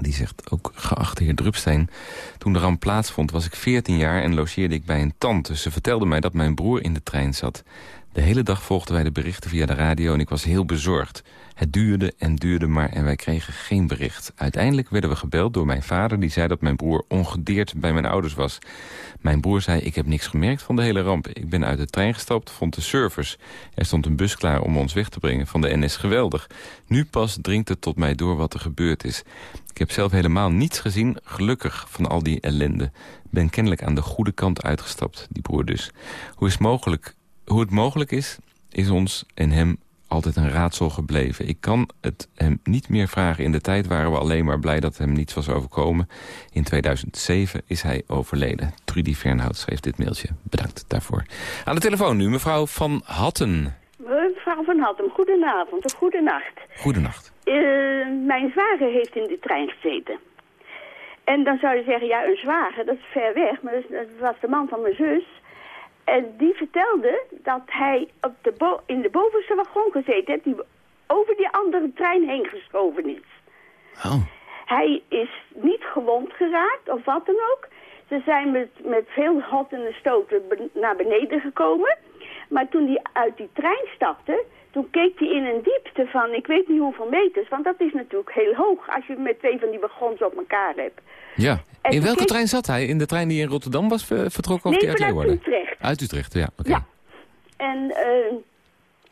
Die zegt ook, geachte heer Drupsteen... toen de ramp plaatsvond was ik 14 jaar en logeerde ik bij een tante. Ze vertelde mij dat mijn broer in de trein zat. De hele dag volgden wij de berichten via de radio en ik was heel bezorgd. Het duurde en duurde maar en wij kregen geen bericht. Uiteindelijk werden we gebeld door mijn vader... die zei dat mijn broer ongedeerd bij mijn ouders was. Mijn broer zei, ik heb niks gemerkt van de hele ramp. Ik ben uit de trein gestapt, vond de servers. Er stond een bus klaar om ons weg te brengen van de NS. Geweldig. Nu pas dringt het tot mij door wat er gebeurd is. Ik heb zelf helemaal niets gezien, gelukkig, van al die ellende. Ben kennelijk aan de goede kant uitgestapt, die broer dus. Hoe, is mogelijk, hoe het mogelijk is, is ons en hem altijd een raadsel gebleven. Ik kan het hem niet meer vragen. In de tijd waren we alleen maar blij dat hem niets was overkomen. In 2007 is hij overleden. Trudy Fernhout schreef dit mailtje. Bedankt daarvoor. Aan de telefoon nu mevrouw Van Hatten. Mevrouw van Hattem, goedenavond of goedenacht. Goedenacht. Uh, mijn zwager heeft in de trein gezeten. En dan zou je zeggen, ja, een zwager, dat is ver weg. Maar dat was de man van mijn zus. En die vertelde dat hij op de in de bovenste wagon gezeten heeft... die over die andere trein heen geschoven is. Oh. Hij is niet gewond geraakt, of wat dan ook. Ze zijn met, met veel hotten en stoten naar beneden gekomen... Maar toen hij uit die trein stapte, toen keek hij in een diepte van ik weet niet hoeveel meters. Want dat is natuurlijk heel hoog als je met twee van die wagons op elkaar hebt. Ja. En In welke keek- trein zat hij? In de trein die in Rotterdam was ver- vertrokken of nee, die uit Leeuwarden? Utrecht. Utrecht. Uit Utrecht, ja. oké. Ja. En, eh,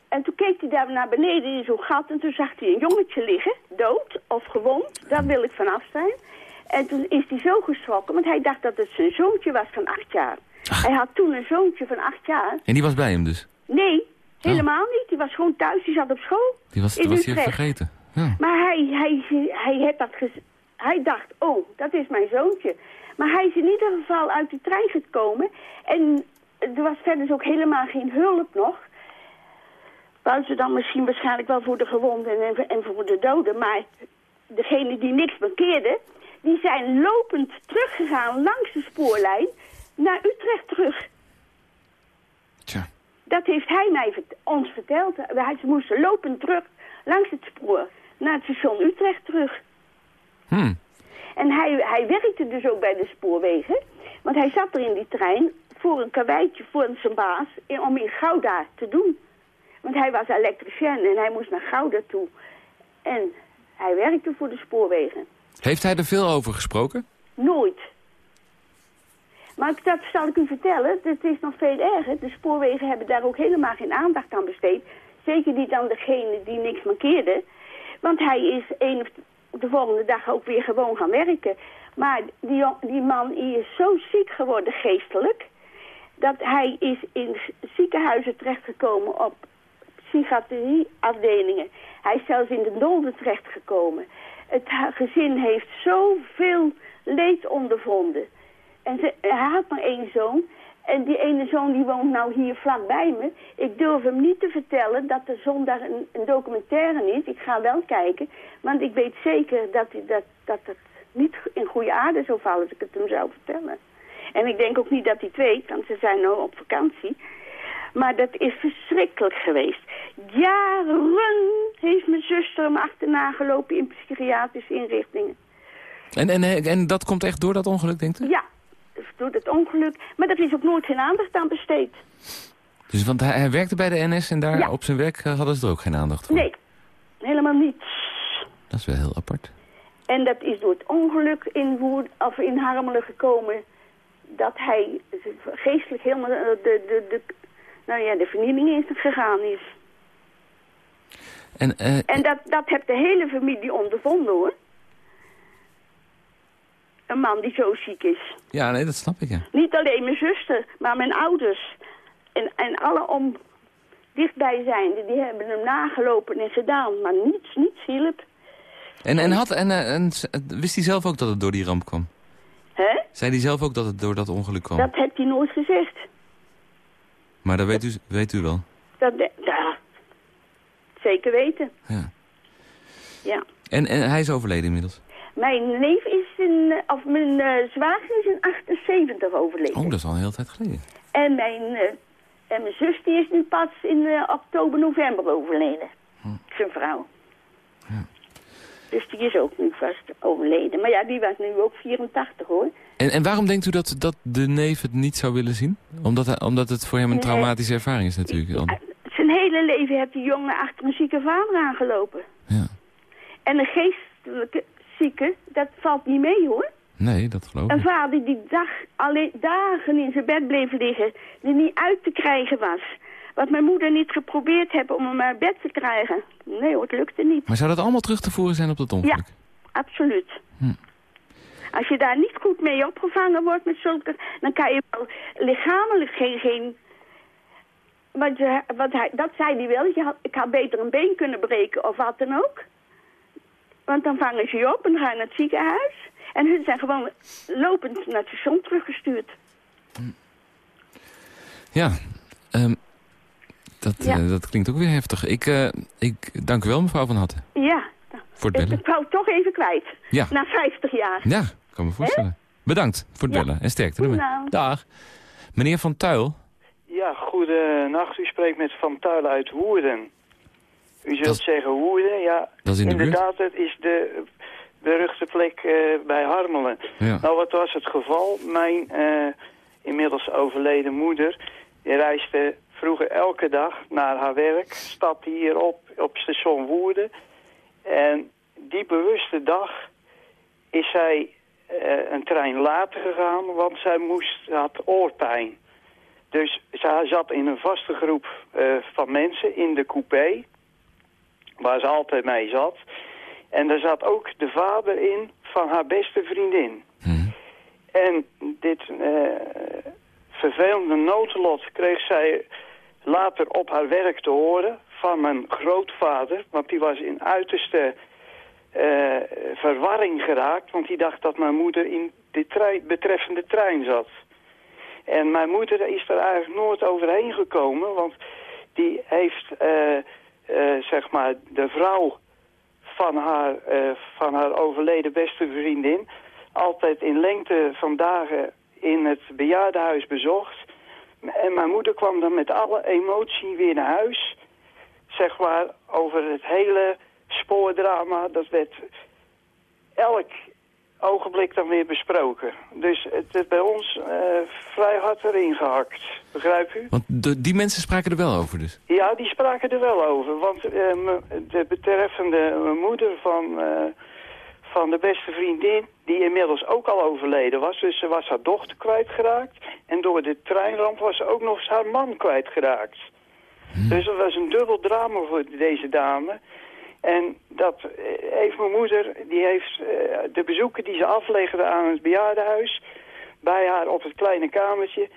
en toen keek hij daar naar beneden in zo'n gat en toen zag hij een jongetje liggen, dood of gewond. Daar wil ik vanaf zijn. En toen is hij zo geschrokken, want hij dacht dat het zijn zoontje was van acht jaar. Hij had toen een zoontje van acht jaar. En die was bij hem dus? Nee, helemaal niet. Die was gewoon thuis, die zat op school. Die was, in was hij vergeten. Ja. Maar hij, hij, hij, heeft dat hij dacht, oh, dat is mijn zoontje. Maar hij is in ieder geval uit die trein gekomen. En er was verder ook helemaal geen hulp nog. Buiten dan misschien waarschijnlijk wel voor de gewonden en, en voor de doden. Maar degene die niks bekeerde, die zijn lopend teruggegaan langs de spoorlijn naar Utrecht terug. Tja. Dat heeft hij mij ons verteld. Hij- Ze moesten lopend terug langs het spoor naar het station Utrecht terug. Hm. En hij, hij werkte dus ook bij de spoorwegen. Want hij zat er in die trein voor een karweitje voor zijn baas in, om in Gouda te doen. Want hij was elektricien en hij moest naar Gouda toe. En hij werkte voor de spoorwegen. Heeft hij er veel over gesproken? Nooit. Maar dat zal ik u vertellen, het is nog veel erger. De spoorwegen hebben daar ook helemaal geen aandacht aan besteed. Zeker niet aan degene die niks mankeerde. Want hij is of de volgende dag ook weer gewoon gaan werken. Maar die, die man is zo ziek geworden geestelijk... dat hij is in ziekenhuizen terechtgekomen op psychiatrieafdelingen. Hij is zelfs in de dolde terechtgekomen. Het gezin heeft zoveel leed ondervonden. En ze, hij had maar één zoon. En die ene zoon die woont nou hier vlakbij me. Ik durf hem niet te vertellen dat er zondag een, een documentaire is. Ik ga wel kijken. Want ik weet zeker dat, hij- dat, dat het niet in goede aarde zou vallen als ik het hem zou vertellen. En ik denk ook niet dat hij het weet, want ze zijn nou op vakantie. Maar dat is verschrikkelijk geweest. Jaren heeft mijn zuster hem achterna gelopen in psychiatrische inrichtingen. En, en, en dat komt echt door dat ongeluk, denkt u? Ja, door het ongeluk. Maar er is ook nooit geen aandacht aan besteed. Dus, want hij, hij werkte bij de NS en daar Ja. op zijn werk eh, hadden ze er ook geen aandacht voor. Nee, helemaal niet. Dat is wel heel apart. En dat is door het ongeluk in, Woerd, of in Harmelen gekomen... dat hij geestelijk helemaal eh, de, de, de, nou ja, de vernieling in gegaan is. En, eh, En dat, dat heeft de hele familie ondervonden, hoor. Een man die zo ziek is. ja, nee, dat snap ik, ja. Niet alleen mijn zuster, maar mijn ouders. En, en alle om dichtbijzijnde, die hebben hem nagelopen en gedaan. Maar niets, niets hielp. En, en, had, en, eh, en s- wist hij zelf ook dat het door die ramp kwam? Hè? Zei hij zelf ook dat het door dat ongeluk kwam? Dat heeft hij nooit gezegd. Maar dat weet u, weet u wel. Dat, ja, zeker weten. Ja. Ja. En, en hij is overleden inmiddels. Mijn neef is in, of mijn eh, zwager is in 78 overleden. Oh, dat is al een hele tijd geleden. En mijn, eh, en mijn zus die is nu pas in eh, oktober, november overleden. Zijn vrouw. Dus die is ook nu vast overleden. Maar ja, die was nu ook 84 hoor. En, en waarom denkt u dat, dat de neef het niet zou willen zien? Omdat, omdat het voor hem een traumatische ervaring is natuurlijk. dan. Zijn hele leven heeft die jongen achter een zieke vader aangelopen. Ja. En een geestelijke zieke, dat valt niet mee hoor. Nee, dat geloof Een ik. vader die dag, alleen dagen in zijn bed bleef liggen, die niet uit te krijgen was. Wat mijn moeder niet geprobeerd heeft om hem uit bed te krijgen. Nee hoor, het lukte niet. Maar zou dat allemaal terug te voeren zijn op dat ongeluk? Ja, absoluut. Hm. Als je daar niet goed mee opgevangen wordt met zulke... dan kan je wel lichamelijk geen... geen want, je, want hij, dat zei hij wel. Je had, ik had beter een been kunnen breken of wat dan ook. Want dan vangen ze je op en dan ga je naar het ziekenhuis. En hun zijn gewoon lopend naar het station teruggestuurd. Ja, ehm, dat, Ja. eh, dat klinkt ook weer heftig. Ik, eh, ik dank u wel, mevrouw Van Hatten, Ja, voor het ik, bellen. ik wou toch even kwijt. Ja. Na 50 jaar. Ja, ik kan me voorstellen. Bedankt voor het Ja. bellen en sterkte ermee. Nou. Dag. Meneer Van Tuil, Ja, goedenacht. U spreekt met Van Tuilen uit Woerden. U zult Dat zeggen Woerden, ja. Dat is in de buurt. Inderdaad, het is de beruchte plek eh, bij Harmelen. Ja. Nou, wat was het geval? Mijn eh, inmiddels overleden moeder, die reisde vroeger elke dag naar haar werk, stapte hier op, op station Woerden. En die bewuste dag is zij eh, een trein later gegaan, want zij moest, had oorpijn. Dus zij zat in een vaste groep van mensen in de coupé, waar ze altijd mee zat. En daar zat ook de vader in van haar beste vriendin. En dit eh, vervelende noodlot kreeg zij later op haar werk te horen van mijn grootvader. Want die was in uiterste eh, verwarring geraakt, want die dacht dat mijn moeder in de trein, betreffende trein zat. En mijn moeder is er eigenlijk nooit overheen gekomen, want die heeft, eh, eh, zeg maar, de vrouw van haar, eh, van haar overleden beste vriendin... altijd in lengte van dagen in het bejaardenhuis bezocht. En mijn moeder kwam dan met alle emotie weer naar huis. Zeg maar, over het hele spoordrama. Dat werd elk ogenblik dan weer besproken. Dus het is bij ons eh, vrij hard erin gehakt. Begrijp u? Want de, die mensen spraken er wel over dus? Ja, die spraken er wel over. Want me- de betreffende moeder van, eh, van de beste vriendin... die inmiddels ook al overleden was. Dus ze was haar dochter kwijtgeraakt. En door de treinramp was ze ook nog eens haar man kwijtgeraakt. Dus dat was een dubbel drama voor deze dame. En dat eh, heeft mijn moeder, die heeft eh, de bezoeken die ze aflegde aan het bejaardenhuis... bij haar op het kleine kamertje...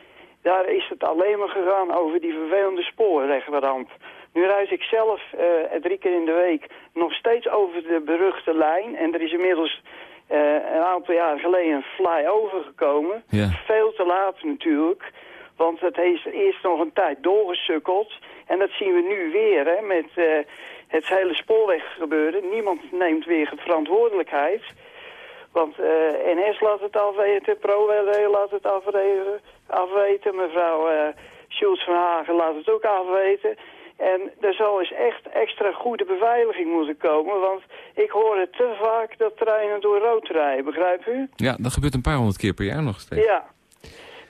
daar is het alleen maar gegaan over die vervelende spoorwegramp. Nu reis ik zelf eh, drie keer in de week nog steeds over de beruchte lijn. En er is inmiddels een aantal jaar geleden een flyover gekomen. Ja. Veel te laat natuurlijk. Want het heeft eerst nog een tijd doorgesukkeld. En dat zien we nu weer hè, met het hele spoorweggebeuren. Niemand neemt weer verantwoordelijkheid. Want eh, NS laat het afweten, ProRail laat het afweten, afweten. mevrouw eh Schultz van Hagen laat het ook afweten. En er zal eens echt extra goede beveiliging moeten komen, want ik hoor het te vaak dat treinen door rood rijden, begrijpt u? Ja, dat gebeurt een paar honderd keer per jaar nog steeds. Ja.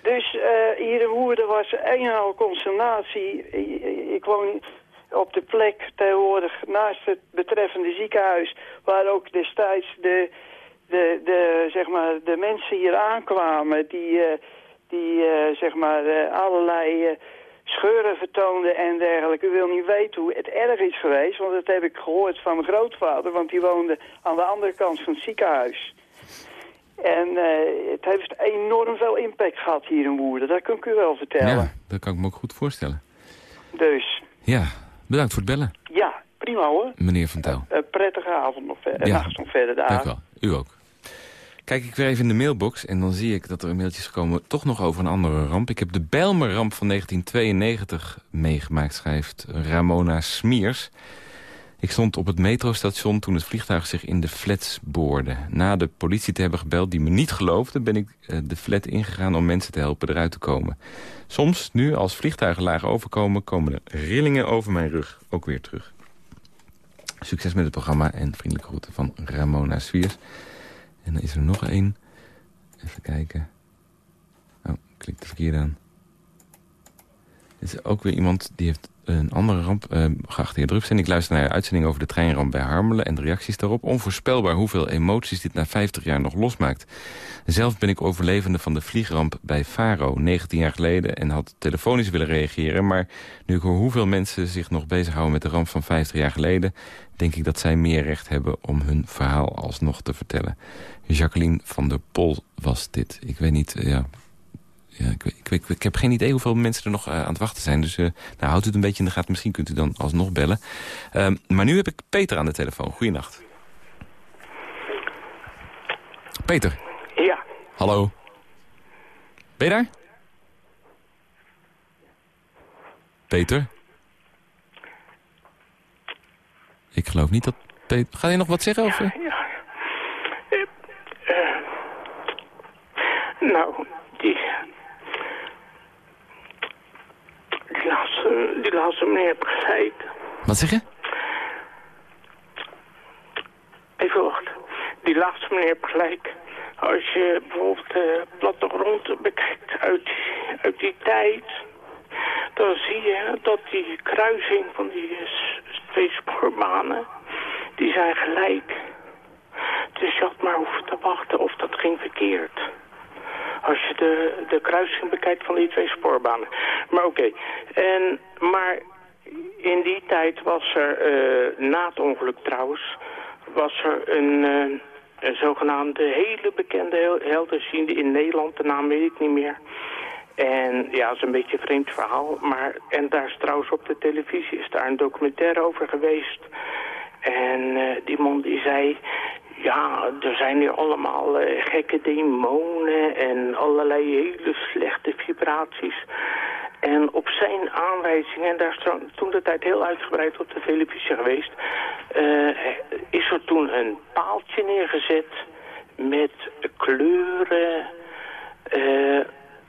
Dus eh, hier in Woerden was een en al consternatie. Ik, ik woon op de plek tegenwoordig naast het betreffende ziekenhuis... waar ook destijds de, de, de, zeg maar, de mensen hier aankwamen... die, eh, die eh, zeg maar, eh, allerlei scheuren vertoonden en dergelijke. U wil niet weten hoe het erg is geweest... want dat heb ik gehoord van mijn grootvader... want die woonde aan de andere kant van het ziekenhuis... En het heeft enorm veel impact gehad hier in Woerden. Dat kan ik u wel vertellen. Ja, dat kan ik me ook goed voorstellen. Dus, Ja, bedankt voor het bellen, ja, prima hoor. meneer Van Touw. Een prettige avond nog verder. Ja. nacht nog verder. Dank Dag. u wel. U ook. Kijk ik weer even in de mailbox en dan zie ik dat er mailtjes gekomen... toch nog over een andere ramp. Ik heb de Bijlmerramp van 1992 meegemaakt, schrijft Ramona Smiers. Ik stond op het metrostation toen het vliegtuig zich in de flats boorde. Na de politie te hebben gebeld die me niet geloofde... ben ik eh, de flat ingegaan om mensen te helpen eruit te komen. Soms, nu als vliegtuigen laag overkomen... komen er rillingen over mijn rug ook weer terug. Succes met het programma en vriendelijke groeten van Ramona Swiers. En dan is er nog één. Even kijken. Oh, ik klik de verkeerde aan. Dit is ook weer iemand die heeft een andere ramp. Uh, geachte heer Drupsen, ik luister naar de uitzending over de treinramp bij Harmelen... en de reacties daarop. Onvoorspelbaar hoeveel emoties dit na 50 jaar nog losmaakt. Zelf ben ik overlevende van de vliegramp bij Faro 19 jaar geleden... en had telefonisch willen reageren. Maar nu ik hoor hoeveel mensen zich nog bezighouden met de ramp van 50 jaar geleden... denk ik dat zij meer recht hebben om hun verhaal alsnog te vertellen. Jacqueline van der Pol was dit. Ik weet niet, ja, ja, ik, ik, ik, ik heb geen idee hoeveel mensen er nog uh, aan het wachten zijn. Dus uh, nou, houdt het een beetje in de gaten. Misschien kunt u dan alsnog bellen. Uh, maar nu heb ik Peter aan de telefoon. Goeienacht. Peter. Ja. Hallo. Ben je daar? Peter? Ik geloof niet dat Peter... Ga je nog wat zeggen? Of? Ja, ja. nou. Die laatste, die laatste meneer heeft gelijk. Wat zeg je? Even wachten. Die laatste meneer heeft gelijk. Als je bijvoorbeeld de plattegrond bekijkt uit uit die tijd... dan zie je dat die kruising van die twee spoorbanen... die zijn gelijk. Dus je had maar hoeven te wachten of dat ging verkeerd. Als je de, de kruising bekijkt van die twee spoorbanen. Maar oké. En Maar in die tijd was er, eh, na het ongeluk trouwens, was er een, eh, een zogenaamde hele bekende hel- helderziende in Nederland. De naam weet ik niet meer. En ja, dat is een beetje een vreemd verhaal. Maar, en daar is trouwens op de televisie is daar een documentaire over geweest. En eh, die man die zei... Ja, er zijn hier allemaal eh, gekke demonen en allerlei hele slechte vibraties. En op zijn aanwijzing, en daar is toen de tijd heel uitgebreid op de televisie geweest... eh, is er toen een paaltje neergezet met kleuren... eh,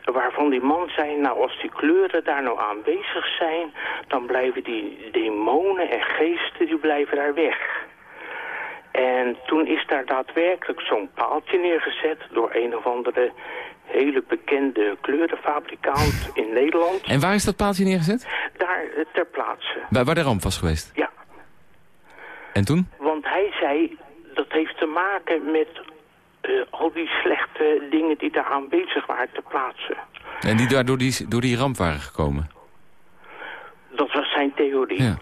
waarvan die man zei, nou als die kleuren daar nou aanwezig zijn... dan blijven die demonen en geesten, die blijven daar weg. En toen is daar daadwerkelijk zo'n paaltje neergezet... door een of andere hele bekende kleurenfabrikant in Nederland. En waar is dat paaltje neergezet? Daar eh, ter plaatse. Waar, waar de ramp was geweest? Ja. En toen? Want hij zei, dat heeft te maken met eh, al die slechte dingen die daar aanwezig waren ter plaatse. En die daar door die, door die ramp waren gekomen? Dat was zijn theorie. Ja.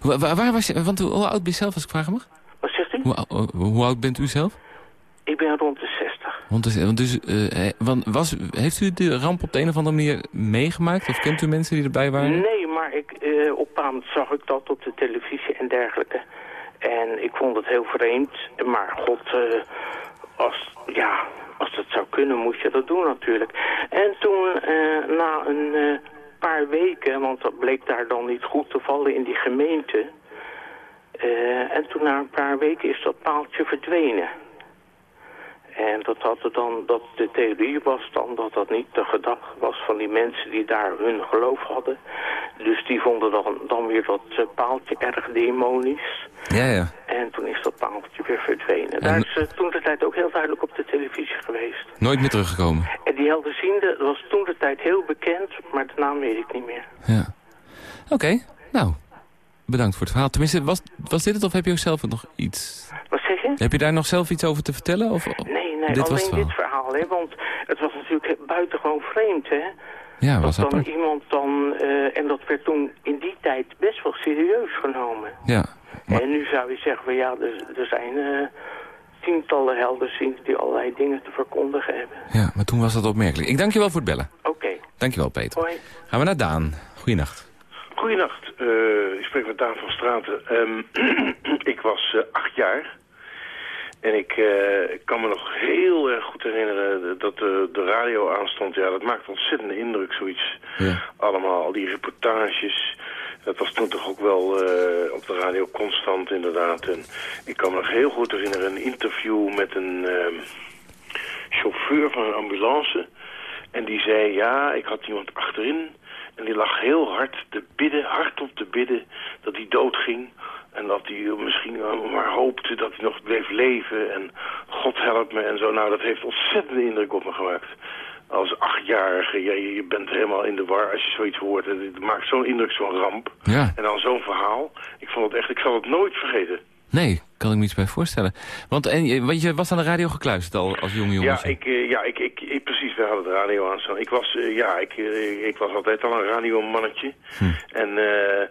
Wa- wa- waar was je, want hoe, hoe oud ben je zelf, als ik vragen mag? Wat zegt u? Hoe, ou- hoe oud bent u zelf? Ik ben rond de 60. Want, dus, want dus, eh, eh, want was, heeft u de ramp op de een of andere manier meegemaakt? Of kent u mensen die erbij waren? Nee, maar ik, eh, op moment zag ik dat op de televisie en dergelijke. En ik vond het heel vreemd. Maar god, eh, als, ja, als dat zou kunnen, moest je dat doen natuurlijk. En toen, eh, na een eh, paar weken, want dat bleek daar dan niet goed te vallen in die gemeente... eh, en toen na een paar weken is dat paaltje verdwenen. En dat, had er dan, dat de theorie was dan dat dat niet de gedachte was van die mensen die daar hun geloof hadden. Dus die vonden dan, dan weer dat eh, paaltje erg demonisch. Ja, ja. En toen is dat paaltje weer verdwenen. Daar is eh, toen de tijd ook heel duidelijk op de televisie geweest. Nooit meer teruggekomen? En die helderziende was toen de tijd heel bekend, maar de naam weet ik niet meer. Ja. Oké, nou, bedankt voor het verhaal. Tenminste, was, was dit het of heb je ook zelf nog iets... Wat zeg je? Heb je daar nog zelf iets over te vertellen? Of, Nee, nee, dit was het alleen dit verhaal, hè, want het was natuurlijk buitengewoon vreemd, hè. Ja, was dat dan apart. iemand dan, eh, en dat werd toen in die tijd best wel serieus genomen. Ja, En nu zou je zeggen, van, ja, er, er zijn eh, tientallen helderzienden die allerlei dingen te verkondigen hebben. ja, maar toen was dat opmerkelijk. Ik dank je wel voor het bellen. Oké. Dankjewel, Peter. Hoi. Gaan we naar Daan. Goeienacht. Goedenacht, eh, ik spreek met Daan van Straten. Ehm, ik was eh, acht jaar en ik eh, kan me nog heel erg goed herinneren dat de, de radio aanstond. Ja, dat maakt ontzettende indruk, zoiets. Ja. Allemaal, al die reportages. Dat was toen toch ook wel op de radio constant inderdaad. En ik kan me nog heel goed herinneren een interview met een ehm, chauffeur van een ambulance. En die zei, ja, ik had iemand achterin en die lag heel hard te bidden, hardop te bidden, dat hij doodging. En dat hij misschien maar hoopte dat hij nog bleef leven. En God helpt me en zo. Nou, dat heeft ontzettende indruk op me gemaakt. Als achtjarige, ja, je je bent helemaal in de war als je zoiets hoort. En Het maakt zo'n indruk, zo'n ramp. Ja. En dan zo'n verhaal. Ik vond het echt, ik zal het nooit vergeten. Nee, kan ik me iets bij voorstellen. Want, en, je- want je was aan de radio gekluisterd al als jonge jongen. Ja, ik, eh, ja ik, ik, ik- precies, we hadden de radio aanstaan. Ik was, eh, ja, ik, eh, ik was altijd al een radiomannetje. En eh,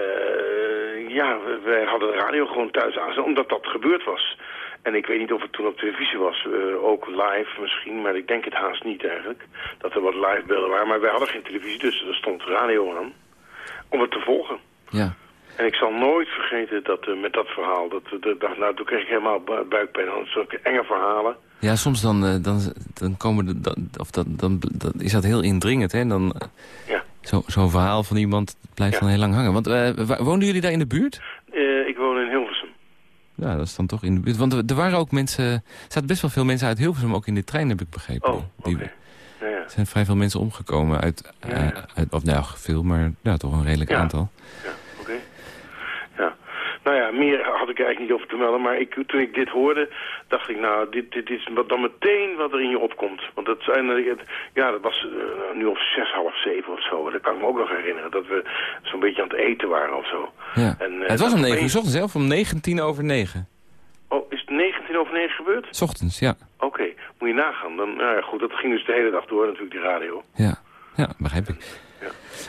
eh, ja, we- wij hadden de radio gewoon thuis aanstaan, omdat dat gebeurd was. En ik weet niet of het toen op televisie was, eh, ook live misschien, maar ik denk het haast niet eigenlijk. Dat er wat live beelden waren, maar wij hadden geen televisie, dus er stond radio aan. Om het te volgen. Ja. En ik zal nooit vergeten dat eh, met dat verhaal, dat, dat, dat- nou, toen kreeg ik helemaal bu- buikpijn. Dat zulke enge verhalen. Ja, soms dan, eh, dan, dan, komen de, dan, of dan, dan, dan is dat heel indringend. Hè? Dan, eh, Ja. zo- Zo'n verhaal van iemand blijft dan heel lang hangen. Want eh, wa- woonden jullie daar in de buurt? Eh, ik woon in Hilversum. Ja, dat is dan toch in de buurt. Want er, er waren ook mensen, er zaten best wel veel mensen uit Hilversum ook in de trein, heb ik begrepen. Oh, Die, Ja, ja. Er zijn vrij veel mensen omgekomen uit, eh, uit of nou, veel, maar ja, toch een redelijk aantal. Ja. Nou ja, meer had ik eigenlijk niet over te melden. Maar ik, toen ik dit hoorde, dacht ik, nou, dit, dit is wat dan meteen wat er in je opkomt. Want dat zijn, eh, ja, dat was eh, nu op zes, half zeven of zo. Dat kan ik me ook nog herinneren. Dat we zo'n beetje aan het eten waren of zo. Ja. En, eh, het was om 9 uur, ochtends zelf, om 19 over 9. Oh, is het 19 over 9 gebeurd? Ochtends, ja. Oké, Moet je nagaan. Dan, nou ja, goed, dat ging dus de hele dag door natuurlijk, die radio. Ja, ja begrijp ik.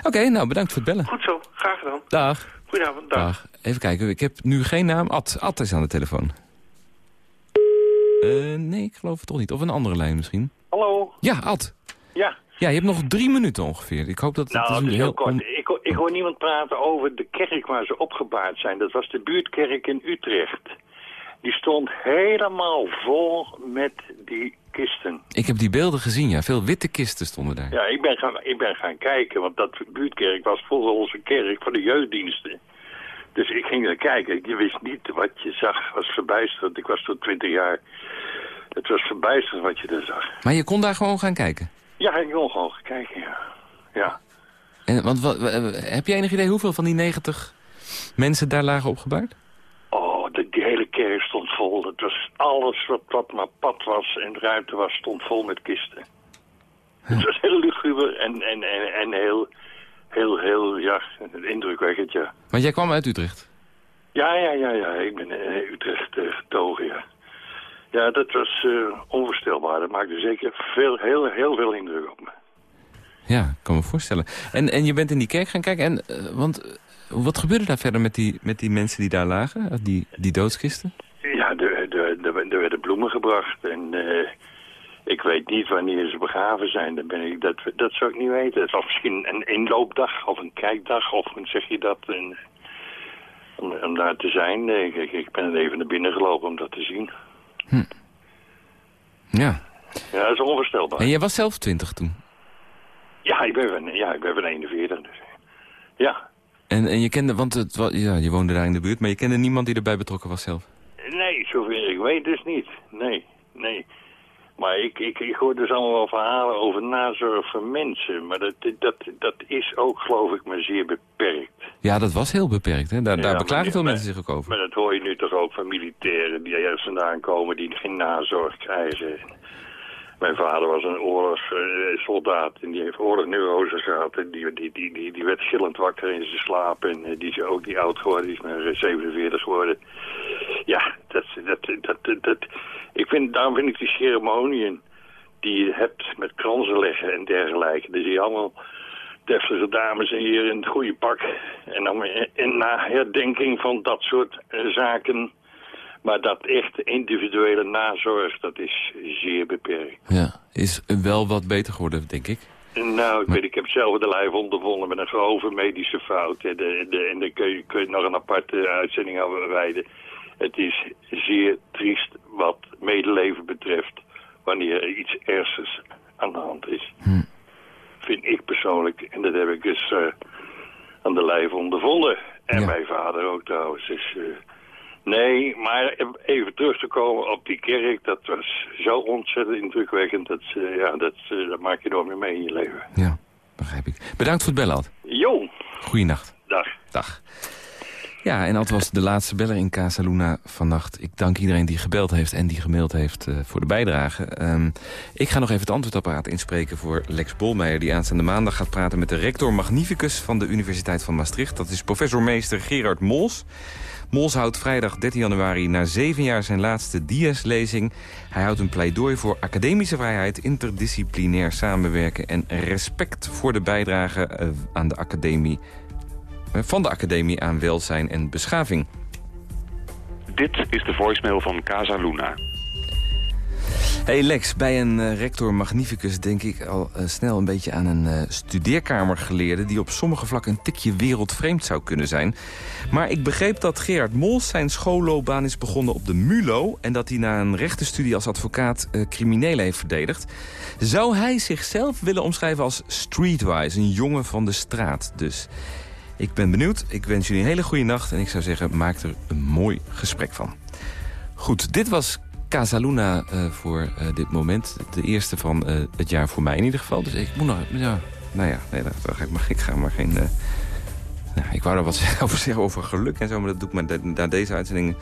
Oké, nou bedankt voor het bellen. Goed zo, graag gedaan. Dag. Goedenavond, dag. Dag. Even kijken, ik heb nu geen naam. Ad, Ad is aan de telefoon. Eh, nee, ik geloof het toch niet. Of een andere lijn misschien. Hallo? Ja, Ad. Ja. Ja, je hebt nog drie minuten ongeveer. Ik hoop dat het, Nou, is het nu is heel heel kort. Ik, ik hoor niemand praten over de kerk waar ze opgebaard zijn. Dat was de buurtkerk in Utrecht. Die stond helemaal vol met die kisten. Ik heb die beelden gezien, ja. Veel witte kisten stonden daar. Ja, ik ben gaan, ik ben gaan kijken, want dat buurtkerk was volgens onze kerk voor de jeugddiensten. Dus ik ging er kijken. Je wist niet wat je zag. Het was verbijsterend. Ik was toen 20 jaar. Het was verbijsterend wat je er zag. Maar je kon daar gewoon gaan kijken. Ja, ik wil gewoon gaan kijken, ja. Ja. En, want wat, wa- heb je enig idee hoeveel van die 90 mensen daar lagen opgebaard? Oh, de, die hele kerk stond vol. Het was alles wat, wat maar pad was en ruimte was, stond vol met kisten. Het was heel luguber en, en, en, en heel, heel, heel, ja, indrukwekkend, ja. Want jij kwam uit Utrecht. Ja, ja, ja, ja. Ik ben in Utrecht eh, getogen, ja. Ja, dat was eh, onvoorstelbaar. Dat maakte zeker veel, heel, heel veel indruk op me. Ja, ik kan me voorstellen. En, en je bent in die kerk gaan kijken. En, eh, want eh, wat gebeurde daar verder met die, met die mensen die daar lagen? Eh, Die, die doodskisten? Ja, er, er, er, er werden bloemen gebracht en eh, ik weet niet wanneer ze begraven zijn. Dat, ben ik, dat, dat zou ik niet weten. Het was misschien een inloopdag of een kijkdag of hoe zeg je dat? En, om, om daar te zijn. Eh, Ik, ik, ik ben even naar binnen gelopen om dat te zien. Ja. Ja, dat is onvoorstelbaar. En jij was zelf 20 toen? Ja, ik ben van, ja, ik ben van 41. Dus. Ja. En, en je kende, want het, ja, je woonde daar in de buurt, maar je kende niemand die erbij betrokken was zelf? Ik weet dus niet. Nee, nee. Maar ik, ik, ik hoor dus allemaal wel verhalen over nazorg voor mensen. Maar dat, dat, dat is ook, geloof ik, maar zeer beperkt. Ja, dat was heel beperkt. Hè? Daar, Ja, daar beklagen veel maar- mensen zich ook over. Maar dat hoor je nu toch ook van militairen die ergens vandaan komen die geen nazorg krijgen. Mijn vader was een oorlogssoldaat en die heeft oorlogsneurose gehad. En die, die, die, die, die werd gillend wakker in zijn slaap. En eh, die is ook niet oud geworden, die is maar eh, 47 geworden. Ja, dat, dat, dat, dat, ik vind, daarom vind ik die ceremoniën die je hebt met kransen leggen en dergelijke. Dan zie allemaal deftige dames en heren in het goede pak. En dan in na herdenking van dat soort eh, zaken. Maar dat echte individuele nazorg, dat is zeer beperkt. Ja, is wel wat beter geworden, denk ik. Nou, ik weet, ik heb zelf de lijf ondervonden met een grove medische fout. En, de, de, en daar kun je, kun je nog een aparte uitzending aan wijden. Het is zeer triest wat medeleven betreft wanneer er iets ernstigs aan de hand is. Vind ik persoonlijk. En dat heb ik dus eh, aan de lijf ondervonden. En mijn vader ook trouwens. Dus, eh, nee, maar even terug te komen op die kerk. Dat was zo ontzettend indrukwekkend. Dat, eh, ja, dat, eh, dat maak je nooit meer mee in je leven. Ja, begrijp ik. Bedankt voor het bellen, Ad. Jo, Goeienacht. dag. Dag. Ja, en dat was de laatste beller in Casa Luna vannacht. Ik dank iedereen die gebeld heeft en die gemaild heeft eh, voor de bijdrage. Ehm, ik ga nog even het antwoordapparaat inspreken voor Lex Bolmeijer... die aanstaande maandag gaat praten met de rector magnificus van de Universiteit van Maastricht. Dat is professor meester Gerard Mols. Mols houdt vrijdag 13 januari na zeven jaar zijn laatste Dias-lezing. Hij houdt een pleidooi voor academische vrijheid, interdisciplinair samenwerken... en respect voor de bijdrage eh, aan de academie eh, van de Academie aan Welzijn en Beschaving. Dit is de voicemail van Casa Luna. Hey Lex, bij een eh, rector magnificus denk ik al eh, snel een beetje aan een eh, studeerkamergeleerde... die op sommige vlakken een tikje wereldvreemd zou kunnen zijn. Maar ik begreep dat Gerard Mols zijn schoolloopbaan is begonnen op de MULO... en dat hij na een rechtenstudie als advocaat criminelen heeft verdedigd. Zou hij zichzelf willen omschrijven als streetwise, een jongen van de straat dus... Ik ben benieuwd. Ik wens jullie een hele goede nacht. En ik zou zeggen, maak er een mooi gesprek van. Goed, dit was Casaluna eh voor eh, dit moment. De eerste van eh, het jaar voor mij in ieder geval. Dus ik moet nog... Ja, nou ja, nee, dat ik, maar, ik ga maar geen... Nou, ik wou er wat over zeggen over geluk en zo, maar dat doe ik de- na deze uitzending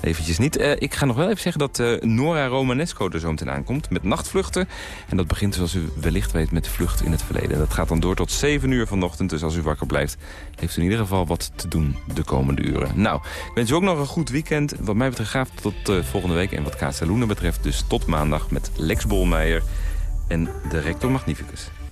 eventjes niet. Eh, ik ga nog wel even zeggen dat eh, Nora Romanesco er zo meteen aankomt met nachtvluchten. En dat begint, zoals u wellicht weet, met vlucht in het verleden. Dat gaat dan door tot 7 uur vanochtend, dus als u wakker blijft... heeft u in ieder geval wat te doen de komende uren. Nou, ik wens u ook nog een goed weekend. Wat mij betreft graag tot eh, volgende week. En wat Casaluna betreft dus tot maandag met Lex Bolmeijer en de rector Magnificus.